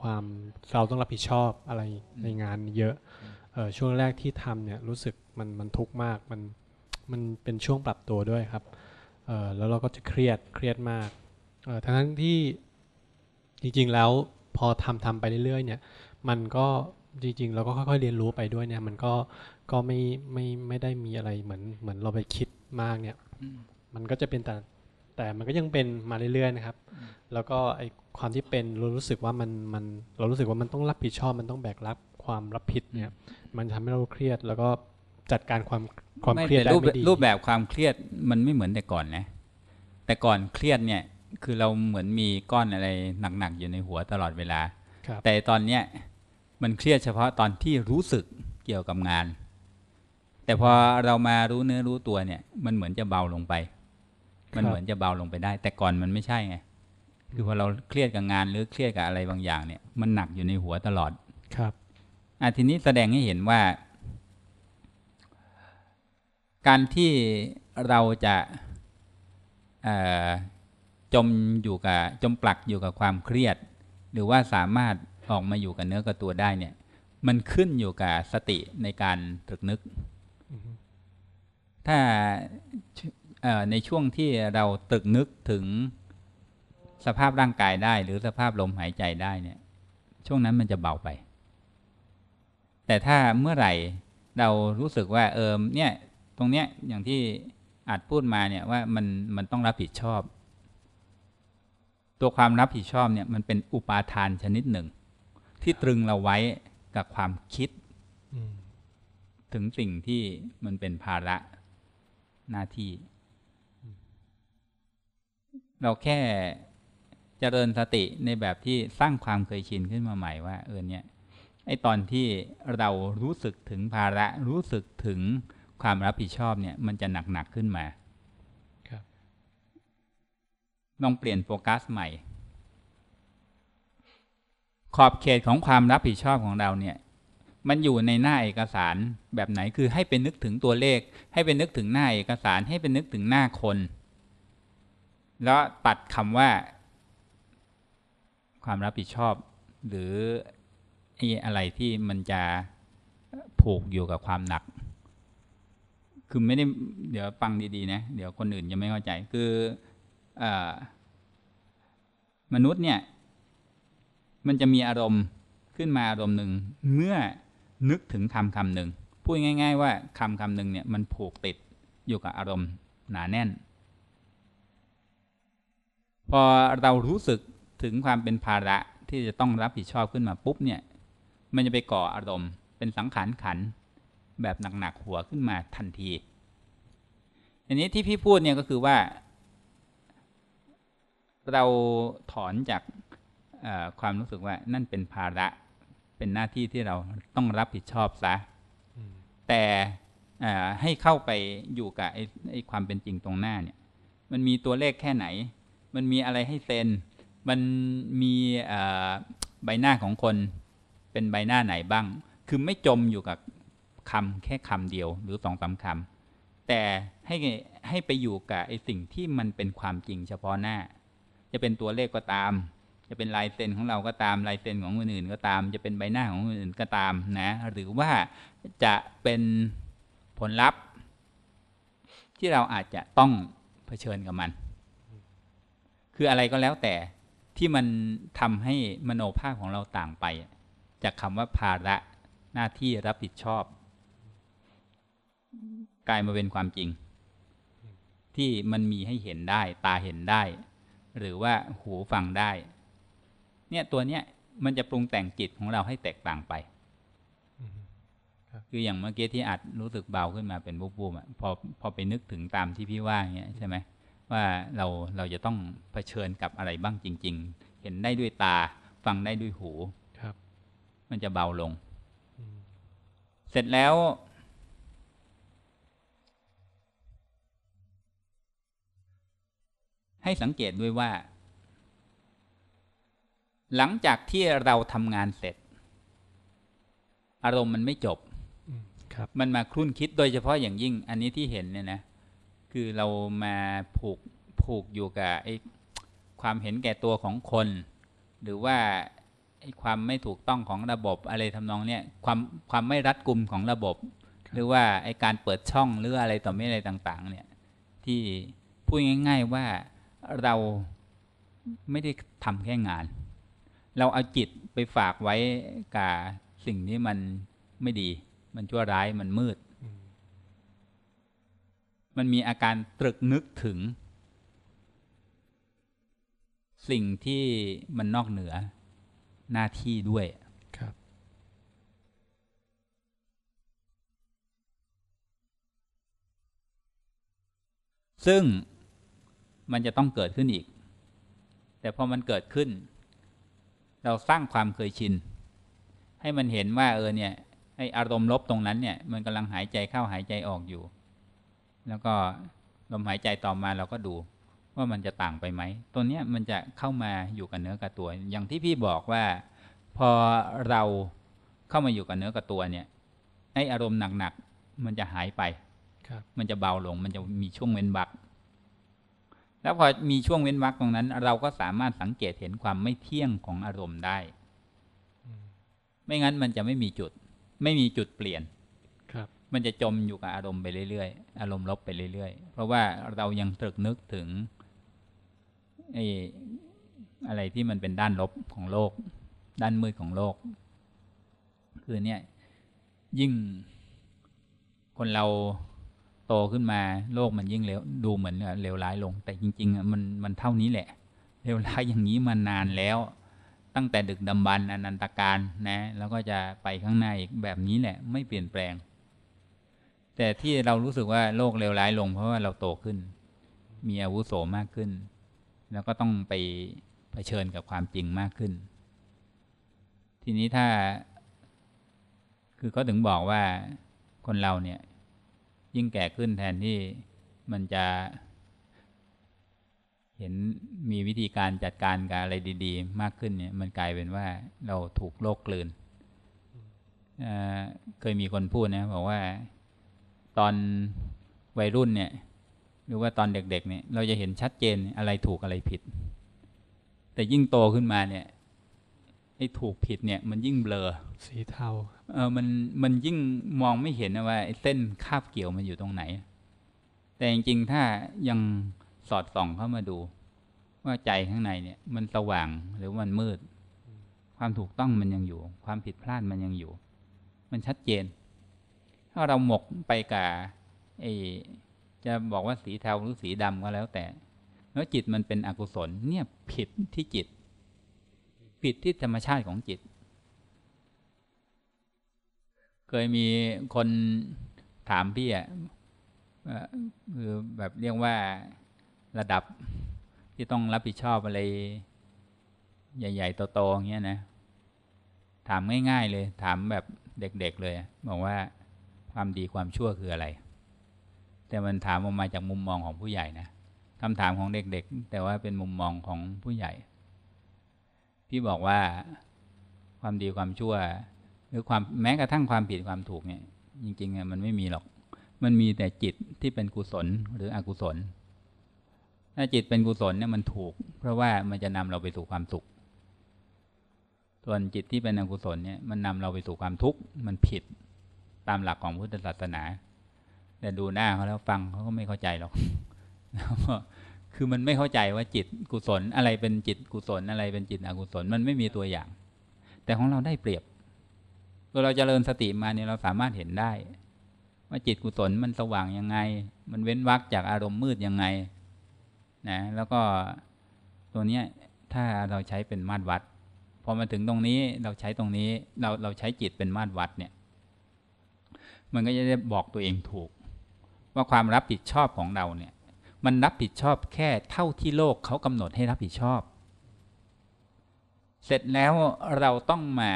ความเราต้องรับผิดชอบอะไรในงานเยอะเอ่อ ช่วงแรกที่ทำเนี่ยรู้สึกมันมันทุกข์มากมันมันเป็นช่วงปรับตัวด้วยครับเอ่อแล้วเราก็จะเครียดเครียดมากเอ่อทั้งๆที่จริงๆแล้วพอทำทำไปเรื่อยๆเนี่ยมันก็จริงๆเราก็ค่อยๆเรียนรู้ไปด้วยเนี่ยมันก็ก็ไม่ไม่ไม่ได้มีอะไรเหมือนเหมือนเราไปคิดมากเนี่ยมันก็จะเป็นแต่แต่มันก็ยังเป็นมาเรื่อยๆนะครับ แล้วก็ไอความที่เป็นเรารู้สึกว่ามันมันเรารู้สึกว่ามันต้องรับผิดชอบมันต้องแบกรับ ความรับผิดเนี่ยมันทำให้เราเครียด แล้วก็จัดการความความไม่เครียดแต่ได้รูปไม่ดีรูปแบบความเครียดมันไม่เหมือนแต่ก่อนนะแต่ก่อนเครียดเนี่ยคือเราเหมือนมีก้อนอะไรหนักๆอยู่ในหัวตลอดเวลาครับแต่ตอนเนี้ยมันเครียดเฉพาะตอนที่รู้สึกเกี่ยวกับงาน แต่พอเรามารู้เนื้อรู้ตัวเนี่ย มันเหมือนจะเบาลงไป มันเหมือนจะเบาลงไปได้ แต่ก่อนมันไม่ใช่ไงคือพอเราเครียดกับงานหรือเครียดกับอะไรบางอย่างเนี่ย มันหนักอยู่ในหัวตลอดครับ อะทีนี้แสดงให้เห็นว่า การที่เราจะจมอยู่กับจมปลักอยู่กับความเครียด หรือว่าสามารถออกมาอยู่กับเนื้อกับตัวได้เนี่ย มันขึ้นอยู่กับสติในการตรึกนึก ถ้าในช่วงที่เราตรึกนึกถึงสภาพร่างกายได้ หรือสภาพลมหายใจได้เนี่ย ช่วงนั้นมันจะเบาไป แต่ถ้าเมื่อไหร่เรารู้สึกว่าเออเนี่ยตรงเนี้ยอย่างที่อาจพูดมาเนี่ยว่ามันมันต้องรับผิดชอบ ตัวความรับผิดชอบเนี่ยมันเป็นอุปาทานชนิดหนึ่ง ที่ตรึงเราไว้กับความคิดถึงสิ่งที่มันเป็นภาระหน้าที่ เราแค่เจริญสติในแบบที่สร้างความเคยชินขึ้นมาใหม่ว่าเออเนี่ย ไอตอนที่เรารู้สึกถึงภาระรู้สึกถึงความรับผิดชอบเนี่ย มันจะหนักๆขึ้นมาครับลองเปลี่ยนโฟกัสใหม่ ขอบเขตของความรับผิดชอบของเราเนี่ย มันอยู่ในหน้าเอกสารแบบไหนคือให้เป็นนึกถึงตัวเลข ให้เป็นนึกถึงหน้าเอกสาร ให้เป็นนึกถึงหน้าคน แล้วตัดคำว่า ความรับผิดชอบหรือ ไอ้อะไรที่มันจะผูกอยู่กับความหนัก คือไม่ได้เดี๋ยวฟังดีๆนะ เดี๋ยวคนอื่นจะไม่เข้าใจ คือเออมนุษย์เนี่ย มันจะมีอารมณ์ขึ้นมาอารมณ์หนึ่งเมื่อนึกถึงคำคำหนึ่งพูดง่าย ๆ ว่าคำคำหนึ่งเนี่ยมันผูกติดอยู่กับอารมณ์หนาแน่น พอเรารู้สึกถึงความเป็นภาระที่จะต้องรับผิดชอบขึ้นมาปุ๊บเนี่ย มันจะไปก่ออารมณ์ เป็นสังขารขัน แบบหนักๆหัวขึ้นมาทันทีอันนี้ที่พี่พูดเนี่ยก็คือว่า เราถอนจากความรู้สึกว่านั่นเป็นภาระเป็นหน้าที่ที่เราต้องรับผิดชอบซะแต่ให้เข้าไปอยู่กับไอ้ไอความเป็นจริงตรงหน้าเนี่ย มันมีตัวเลขแค่ไหน มันมีอะไรให้เซ็น มันมีใบหน้าของคน เป็นใบหน้าไหนบ้าง คือไม่จมอยู่กับคำแค่คำเดียวหรือสองสามคำแต่ให้ให้ไปอยู่กับไอ้สิ่งที่มันเป็นความจริงเฉพาะหน้า จะเป็นตัวเลขก็ตาม จะเป็นลายเซ็นของเราก็ตามลายเซ็นของคนอื่นก็ตาม จะเป็นใบหน้าของคนอื่นก็ตามนะหรือว่าจะเป็นผลลัพธ์ ที่เราอาจจะต้องเผชิญกับมัน คืออะไรก็แล้วแต่ที่มันทำให้มโนภาพของเราต่างไป จากคำว่าภาระหน้าที่รับผิดชอบกลายมาเป็นความจริง ที่มันมีให้เห็นได้ ตาเห็นได้ หรือว่าหูฟังได้ เนี่ยตัวเนี้ยมันจะปรุงแต่งจิตของเราให้แตกต่างไปอืมครับคืออย่างเมื่อกี้ที่อาจรู้สึกเบาขึ้นมาเป็นบูบๆอะพอพอไปนึกถึงตามที่พี่ว่าอย่างเงี้ยใช่ไหมว่าเราเราจะต้องเผชิญกับอะไรบ้างจริง ๆ เห็นได้ด้วยตา ฟังได้ด้วยหูครับ มันจะเบาลงอืมเสร็จแล้ว ให้สังเกตด้วยว่า หลังจากที่เราทำงานเสร็จ อารมณ์มันไม่จบอืมครับมันมาครุ่นคิดโดยเฉพาะอย่างยิ่งอันนี้ที่เห็นเนี่ยนะ คือเรามาผูกผูกอยู่กับไอ้ความเห็นแก่ตัวของคน หรือว่า ไอ้ความไม่ถูกต้องของระบบอะไรทำนองเนี่ยความความไม่รัดกุมของระบบ หรือว่าไอ้การเปิดช่องหรืออะไรต่อไม่อะไรต่างๆ เนี่ย ที่พูดง่าย ๆว่าเราไม่ได้ทำแค่งาน เราเอาจิตไปฝากไว้กับสิ่งที่มันไม่ดี มันชั่วร้ายมันมืดอืมมันมีอาการตรึกนึกถึง สิ่งที่มันนอกเหนือ หน้าที่ด้วยครับ ซึ่งมันจะต้องเกิดขึ้นอีก แต่พอมันเกิดขึ้น เราสร้างความเคยชิน ให้มันเห็นว่าเออเนี่ยไออารมณ์ลบตรงนั้นเนี่ย มันกำลังหายใจเข้าหายใจออกอยู่ แล้วก็ลมหายใจต่อมาเราก็ดู ว่ามันจะต่างไปไหม ตัวเนี้ยมันจะเข้ามาอยู่กับเนื้อกับตัว อย่างที่พี่บอกว่า พอเราเข้ามาอยู่กับเนื้อกับตัวเนี่ยไออารมณ์หนักๆมันจะหายไปครับมันจะเบาลง มันจะมีช่วงเว้นวักแล้วพอมีช่วงเว้นวักตรงนั้น เราก็สามารถสังเกตเห็นความไม่เที่ยงของอารมณ์ได้ ไม่งั้นมันจะไม่มีจุด ไม่มีจุดเปลี่ยน ครับ มันจะจมอยู่กับอารมณ์ไปเรื่อยๆ อารมณ์ลบไปเรื่อยๆ เพราะว่าเรายังตรึกนึกถึง ไอ้อะไรที่มันเป็นด้านลบของโลก ด้านมืดของโลก คือเนี่ยยิ่งคนเราโตขึ้นมาโลกมันยิ่งเลวดูเหมือนเลวร้ายลง แต่จริงๆมันมันเท่านี้แหละเลวร้ายอย่างนี้มานานแล้ว ตั้งแต่ดึกดำบรรอนันตการนะแล้วก็จะไปข้างหน้าอีกแบบนี้แหละ ไม่เปลี่ยนแปลง แต่ที่เรารู้สึกว่าโลกเลวร้ายลง เพราะว่าเราโตขึ้น มีอาวุโสมากขึ้น แล้วก็ต้องไปเผชิญกับความจริงมากขึ้น ทีนี้ถ้า คือเขาถึงบอกว่าคนเราเนี่ย ยิ่งแก่ขึ้นแทนที่มันจะ เห็นมีวิธีการจัดการกับอะไรดีๆ มากขึ้นเนี่ย มันกลายเป็นว่าเราถูกโลกกลืนเอ่อเคยมีคนพูดนะบอกว่า ตอนวัยรุ่นเนี่ย หรือว่าตอนเด็กๆเนี่ยเราจะเห็นชัดเจนอะไรถูกอะไรผิด แต่ยิ่งโตขึ้นมาเนี่ยไอ้ถูกผิดเนี่ยมันยิ่งเบลอสีเทาเออมันมันยิ่งมองไม่เห็นนะว่าไอ้เส้นคาบเกี่ยวมันอยู่ตรงไหน แต่จริงๆถ้ายังสอดส่องเข้ามาดู ว่าใจข้างในเนี่ย มันสว่างหรือมันมืด ความถูกต้องมันยังอยู่ ความผิดพลาดมันยังอยู่ มันชัดเจน ถ้าเราหมกไปกับไอ้ จะบอกว่าสีเทาหรือสีดำก็แล้วแต่ แล้วจิตมันเป็นอกุศลเนี่ยผิดที่จิต ผิดที่ธรรมชาติของจิต เคยมีคนถามพี่อะคือแบบเรียกว่าระดับที่ต้องรับผิดชอบอะไร ใหญ่ ๆ โตๆอย่างเงี้ยนะ ถามง่าย ๆ เลย ถามแบบเด็ก ๆ เลย บอกว่าความดีความชั่วคืออะไร แต่มันถามออกมาจากมุมมองของผู้ใหญ่นะคำถามของเด็กๆ แต่ว่าเป็นมุมมองของผู้ใหญ่ พี่บอกว่าความดีความชั่ว หรือความแม้กระทั่งความผิดความถูกเนี่ย จริงๆอะมันไม่มีหรอก มันมีแต่จิตที่เป็นกุศลหรืออกุศล ถ้าจิตเป็นกุศลเนี่ยมันถูก เพราะว่ามันจะนำเราไปสู่ความสุข ส่วนจิตที่เป็นอกุศลเนี่ยมันนำเราไปสู่ความทุกข์มันผิดตามหลักของพุทธศาสนา แต่ดูหน้าเขาแล้วฟังเขาก็ไม่เข้าใจหรอกคือมันไม่เข้าใจว่าจิตกุศลอะไรเป็นจิตกุศลอะไรเป็นจิตอกุศลมันไม่มีตัวอย่าง แต่ของเราได้เปรียบเมื่อเราจเจริญสติมาเนี่ยเราสามารถเห็นได้ ว่าจิตกุศลมันสว่างยังไง มันเว้นวักจากอารมณ์มืดยังไงนะแล้วก็ตัวเนี้ยถ้าเราใช้เป็นมาตรวัดพอมาถึงตรงนี้เราใช้ตรงนี้เราเราใช้จิตเป็นมาตรวัดเนี่ย มันก็จะได้บอกตัวเองถูก ว่าความรับผิดชอบของเราเนี่ย มันรับผิดชอบแค่เท่าที่โลกเขากำหนดให้รับผิดชอบ เสร็จแล้วเราต้องมา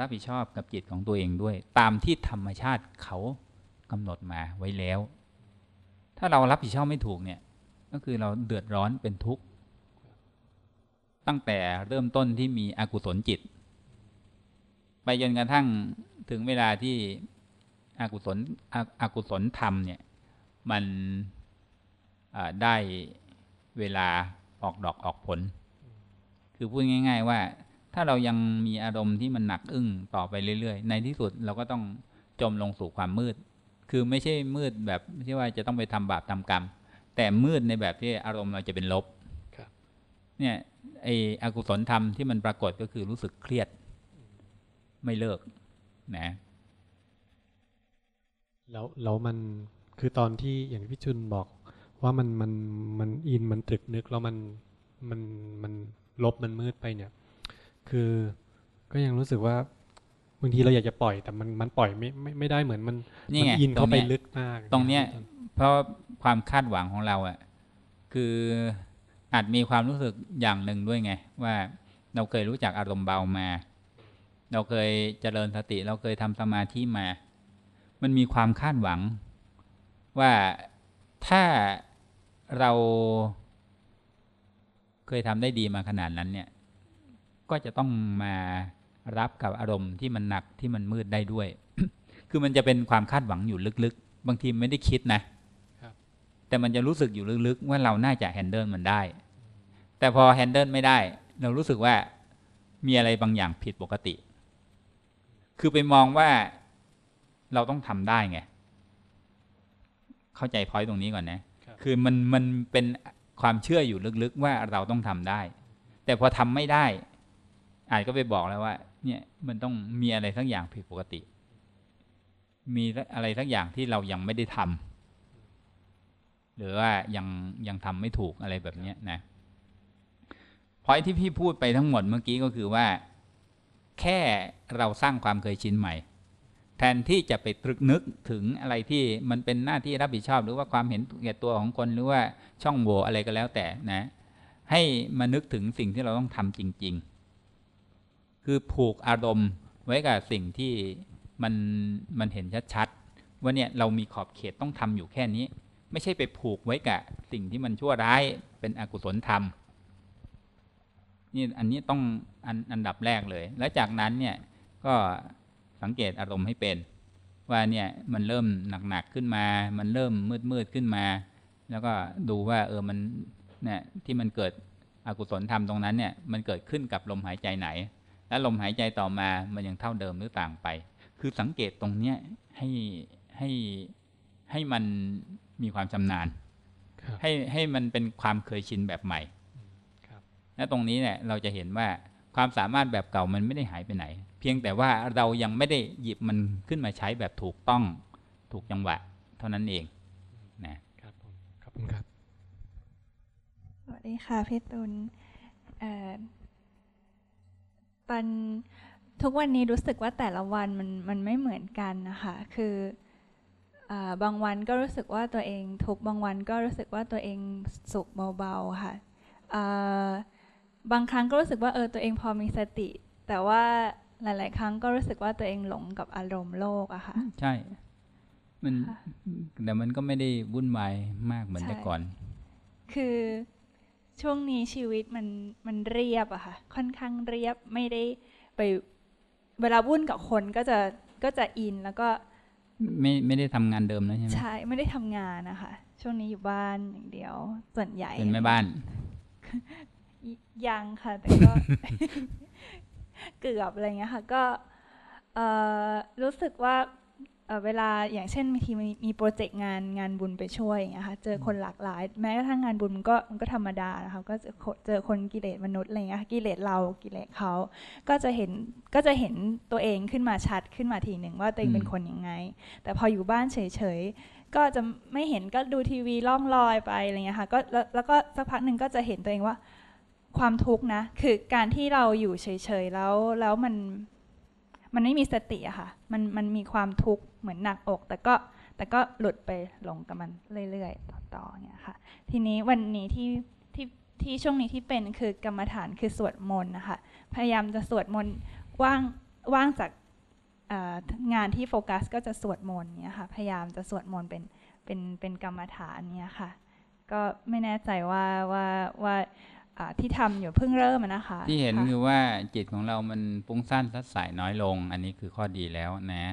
รับผิดชอบกับจิตของตัวเองด้วย ตามที่ธรรมชาติเขากำหนดมาไว้แล้ว ถ้าเรารับผิดชอบไม่ถูกเนี่ย ก็คือเราเดือดร้อนเป็นทุกข์ ตั้งแต่เริ่มต้นที่มีอกุศลจิต ไปจนกระทั่งถึงเวลาที่อกุศลออกุศลธรรมเนี่ย มันอ่าได้เวลาออกดอกออกผล คือพูดง่าย ๆ ว่าถ้าเรายังมีอารมณ์ที่มันหนักอึ้งต่อไปเรื่อย ๆ ในที่สุดเราก็ต้องจมลงสู่ความมืด คือไม่ใช่มืดแบบไม่ใช่ว่าจะต้องไปทำบาปทำกรรม แต่มืดในแบบที่อารมณ์เราจะเป็นลบครับเนี่ยไออกุศลธรรมที่มันปรากฏก็คือรู้สึกเครียด ไม่เลิกนะแล้วแล้วมัน คือตอนที่อย่างที่พี่จุนบอกว่ามันมันมันอินมันตรึกนึกแล้วมันมันมันลบมันมืดไปเนี่ย คือก็ยังรู้สึกว่าบางทีเราอยากจะปล่อยแต่มันมันปล่อยไม่ไม่ไม่ได้เหมือนมันนี่มัไงอินเข้าไปตรงเนี้ยลึกมาก ตรงเนี้ยครับเพราะความคาดหวังของเราอะ่ะคืออาจมีความรู้สึกอย่างหนึ่งด้วยไง ว่าเราเคยรู้จักอารมณ์เบามา เราเคยเจริญสติ เราเคยทำสมาธิมา มันมีความคาดหวัง ว่าถ้าเราเคยทำได้ดีมาขนาดนั้นเนี่ย ก็จะต้องมารับกับอารมณ์ที่มันหนักที่มันมืดได้ด้วย คือมันจะเป็นความคาดหวังอยู่ลึกๆ บางทีไม่ได้คิดนะครับแต่มันจะรู้สึกอยู่ลึกๆ ว่าเราน่าจะแฮนเดิลมันได้ แต่พอแฮนเดิลไม่ได้ เรารู้สึกว่ามีอะไรบางอย่างผิดปกติ คือไปมองว่าเราต้องทำได้ไง เข้าใจพอยตรงนี้ก่อนนะครับคือมันมันเป็นความเชื่ออยู่ลึกๆว่าเราต้องทำได้ แต่พอทำไม่ได้ อาจก็ไปบอกแล้วว่า เนี่ยมันต้องมีอะไรสักอย่างผิดปกติ มีอะไรสักอย่างที่เรายังไม่ได้ทำหรือว่ายังยังทำไม่ถูกอะไรแบบเนี้ยนะพอยที่พี่พูดไปทั้งหมดเมื่อกี้ก็คือว่า แค่เราสร้างความเคยชินใหม่ แทนที่จะไปตรึกนึกถึงอะไรที่มันเป็นหน้าที่รับผิดชอบ หรือว่าความเห็นแก่ตัวของคนหรือว่าช่องโหว่อะไรก็แล้วแต่นะ ให้มานึกถึงสิ่งที่เราต้องทำจริง ๆ คือผูกอารมณ์ไว้กับสิ่งที่มันมันเห็นชัดๆว่าเนี่ยเรามีขอบเขตต้องทำอยู่แค่นี้ ไม่ใช่ไปผูกไว้กับสิ่งที่มันชั่วร้ายเป็นอกุศลธรรมนี่อันนี้ต้องอันอันดับแรกเลย แล้วจากนั้นเนี่ยก็ สังเกตอารมณ์ให้เป็น ว่าเนี่ยมันเริ่มหนักๆขึ้นมา มันเริ่มมืดๆขึ้นมา แล้วก็ดูว่าเออมันเนี่ยที่มันเกิดอกุศลธรรมตรงนั้นเนี่ยมันเกิดขึ้นกับลมหายใจไหน และลมหายใจต่อมามันยังเท่าเดิมหรือต่างไป คือสังเกตตรงเนี้ยให้ให้ให้มันมีความชำนาญครับให้ให้มันเป็นความเคยชินแบบใหม่ครับและตรงนี้เนี่ยเราจะเห็นว่าความสามารถแบบเก่ามันไม่ได้หายไปไหนเพียงแต่ว่าเรายังไม่ได้หยิบมันขึ้นมาใช้แบบถูกต้องถูกจังหวะ เท่านั้นเองนะครับผมขอบคุณครับสวัสดีค่ะพี่ตุลเอ่อตอนทุกวันนี้รู้สึกว่าแต่ละวันมันมันไม่เหมือนกันนะคะคือเอ่อบางวันก็รู้สึกว่าตัวเองทุกข์บางวันก็รู้สึกว่าตัวเองสุขเบาๆค่ะเอ่อบางครั้งก็รู้สึกว่าเออตัวเองพอมีสติ แต่ว่า หลาย ๆ ครั้งก็รู้สึกว่าตัวเองหลงกับอารมณ์โลกอะค่ะ ใช่ มันค่ะแต่มันก็ไม่ได้วุ่นวายมากเหมือนใช่แต่ก่อน คือช่วงนี้ชีวิตมันมันเรียบอะค่ะ ค่อนข้างเรียบไม่ได้ไปเวลาวุ่นกับคนก็จะก็จะอินแล้วก็ ไม่ไม่ได้ทำงานเดิมแล้วใช่ไหมใช่ไม่ได้ทำงานนะคะ ช่วงนี้อยู่บ้านอย่างเดียว ส่วนใหญ่เป็นแม่บ้านยังค่ะ แต่ก็ เกือบอะไรเงี้ยค่ะก็รู้สึกว่าเวลาอย่างเช่นบางทีมีโปรเจกต์งานงานบุญไปช่วยอย่างเงี้ยค่ะเจอคนหลากหลาย แม้กระทั่งงานบุญมันก็มันก็ธรรมดานะคะก็เจอคนเจอคนกิเลสมนุษย์อะไรเงี้ยกิเลสเรากิเลสเขาก็จะเห็นก็จะเห็นตัวเองขึ้นมาชัดขึ้นมาทีหนึ่งว่าตัวเองเป็นคนยังไง แต่พออยู่บ้านเฉยๆก็จะไม่เห็นก็ดูทีวีล่องลอยไปอะไรเงี้ยค่ะก็แล้วก็สักพักหนึ่งก็จะเห็นตัวเองว่า ความทุกข์นะ คือการที่เราอยู่เฉยๆแล้วแล้วมันมันไม่มีสติอะค่ะ มันมันมีความทุกข์เหมือนหนักอก แต่ก็แต่ก็หลุดไปหลงกับมันเรื่อยๆต่อๆเนี่ยค่ะ ทีนี้วันนี้ที่ที่ที่ช่วงนี้ที่เป็นคือกรรมฐานคือสวดมนต์นะคะ พยายามจะสวดมนต์ว่างว่างจากงานที่โฟกัสก็จะสวดมนต์เนี่ยค่ะ พยายามจะสวดมนต์เป็นเป็นเป็นกรรมฐานเนี่ยค่ะ ก็ไม่แน่ใจว่าว่าว่าอ่า ที่ทำอยู่เพิ่งเริ่มอะนะคะ ที่เห็นค่ะคือว่าจิตของเรามันฟุ้งซ่านสัดสายน้อยลง อันนี้คือข้อดีแล้วนะ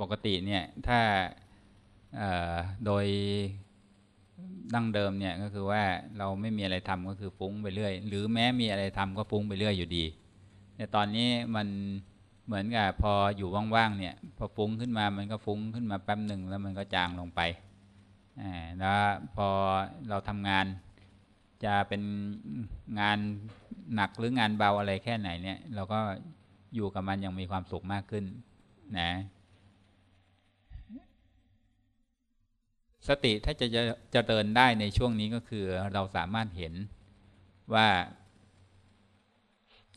ปกติเนี่ยถ้าเอ่อโดยดั้งเดิมเนี่ยก็คือว่าเราไม่มีอะไรทำก็คือฟุ้งไปเรื่อย หรือแม้มีอะไรทำก็ฟุ้งไปเรื่อยอยู่ดี แต่ตอนนี้มันเหมือนกับพออยู่ว่างๆเนี่ยพอฟุ้งขึ้นมามันก็ฟุ้งขึ้นมาแป๊บหนึ่งแล้วมันก็จางลงไปอ่าแล้วพอเราทำงาน จะเป็นงานหนักหรืองานเบาอะไรแค่ไหนเนี่ย เราก็อยู่กับมันยังมีความสุขมากขึ้นนะสติถ้าจะจะจะเดินได้ในช่วงนี้ก็คือเราสามารถเห็นว่า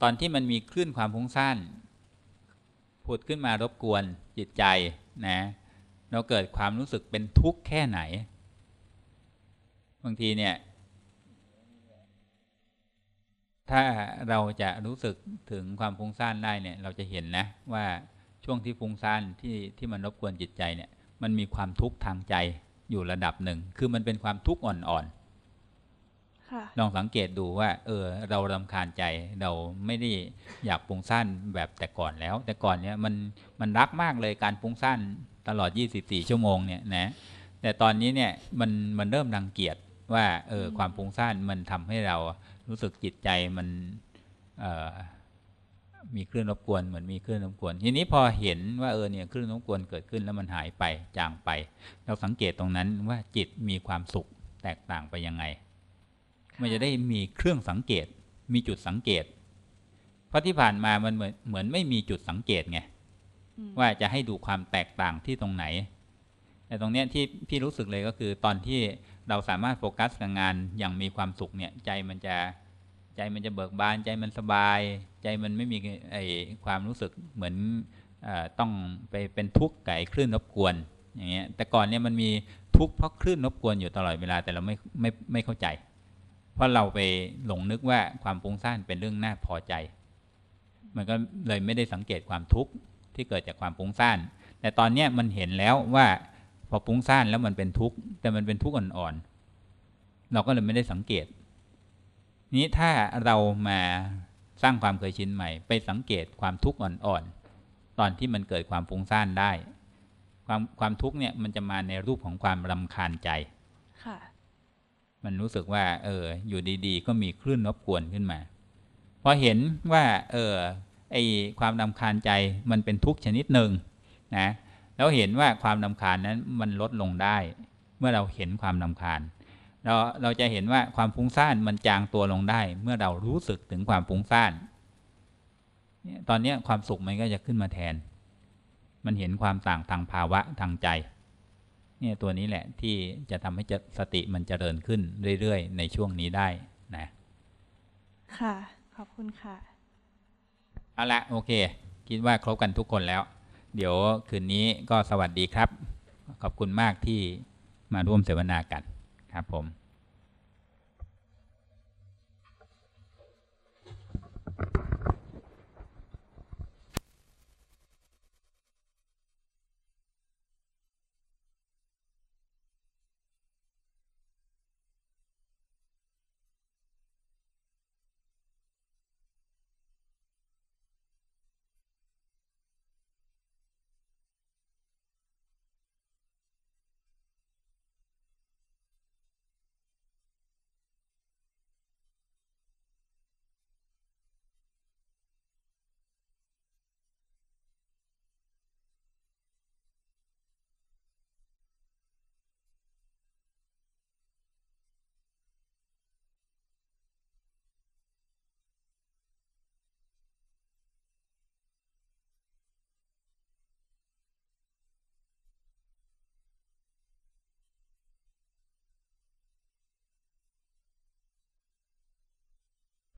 ตอนที่มันมีคลื่นความฟุ้งซ่านผุดขึ้นมารบกวนจิตใจนะ เราเกิดความรู้สึกเป็นทุกข์แค่ไหน บางทีเนี่ย ถ้าเราจะรู้สึกถึงความฟุ้งซ่านได้เนี่ยเราจะเห็นนะว่าช่วงที่ฟุ้งซ่านที่ที่มันรบกวนจิตใจเนี่ยมันมีความทุกข์ทางใจอยู่ระดับหนึ่ง คือมันเป็นความทุกข์อ่อนค่ะลองสังเกตดูว่า เออ เรารำคาญใจเราไม่ได้อยากปรุงสั้นแบบแต่ก่อนแล้ว แต่ก่อนเนี้ยมันมันรักมากเลยการปรุงสั้นตลอด 24 ชั่วโมงเนี่ยนะแต่ตอนนี้เนี่ยมันมันเริ่มรังเกียจว่าเออความปรุงสั้นมันทำให้เรา รู้สึกจิตใจมันเอ่อมีคลื่นรบกวนเหมือนมีคลื่นรบกวน ทีนี้พอเห็นว่าเออเนี่ยคลื่นรบกวนเกิดขึ้นแล้วมันหายไปจางไป เราสังเกตตรงนั้นว่าจิตมีความสุขแตกต่างไปยังไง มันจะได้มีเครื่องสังเกต มีจุดสังเกต เพราะที่ผ่านมามันเหมือนเหมือนไม่มีจุดสังเกตไงอืมว่าจะให้ดูความแตกต่างที่ตรงไหนแต่ตรงเนี้ยที่พี่รู้สึกเลยก็คือตอนที่ เราสามารถโฟกัสกับงานอย่างมีความสุขเนี่ยใจมันจะใจมันจะเบิกบานใจมันสบาย ใจมันไม่มีไอความรู้สึกเหมือนออต้องไปเป็นทุกข์ไก่คลื่นรบกวนอย่างเงี้ยแต่ก่อนเนี่ยมันมีทุกข์เพราะคลื่นรบกวนอยู่ตลอดเวลาแต่เราไม่ไม่ไม่เข้าใจ เพราะเราไปหลงนึกว่าความฟุ้งซ่านเป็นเรื่องน่าพอใจ มันก็เลยไม่ได้สังเกตความทุกข์ที่เกิดจากความฟุ้งซ่าน แต่ตอนเนี้ยมันเห็นแล้วว่า พอฟุ้งซ่านแล้วมันเป็นทุกข์แต่มันเป็นทุกข์อ่อนๆเราก็เลยไม่ได้สังเกต นี้ถ้าเรามาสร้างความเคยชินใหม่ ไปสังเกตความทุกข์อ่อนๆตอนที่มันเกิดความฟุ้งซ่านได้ ความความทุกข์เนี่ยมันจะมาในรูปของความรำคาญใจค่ะมันรู้สึกว่า เออ อยู่ดีๆ ก็มีคลื่นรบกวนขึ้นมาพอเห็นว่า เออไอความรำคาญใจมันเป็นทุกข์ชนิดหนึ่งนะ แล้วเห็นว่าความรำคาญนั้นมันลดลงได้ เมื่อเราเห็นความรำคาญเราเราจะเห็นว่าความฟุ้งซ่านมันจางตัวลงได้ เมื่อเรารู้สึกถึงความฟุ้งซ่านเนี่ยตอนเนี้ยความสุขมันก็จะขึ้นมาแทน มันเห็นความต่างทางภาวะทางใจเนี่ยตัวนี้แหละที่จะทำให้จะสติมันเจริญขึ้นเรื่อยๆ ในช่วงนี้ได้นะ ค่ะ ขอบคุณค่ะ เอาละโอเค คิดว่าครบกันทุกคนแล้ว เดี๋ยวคืนนี้ก็สวัสดีครับ ขอบคุณมากที่มาร่วมเสวนากันครับผม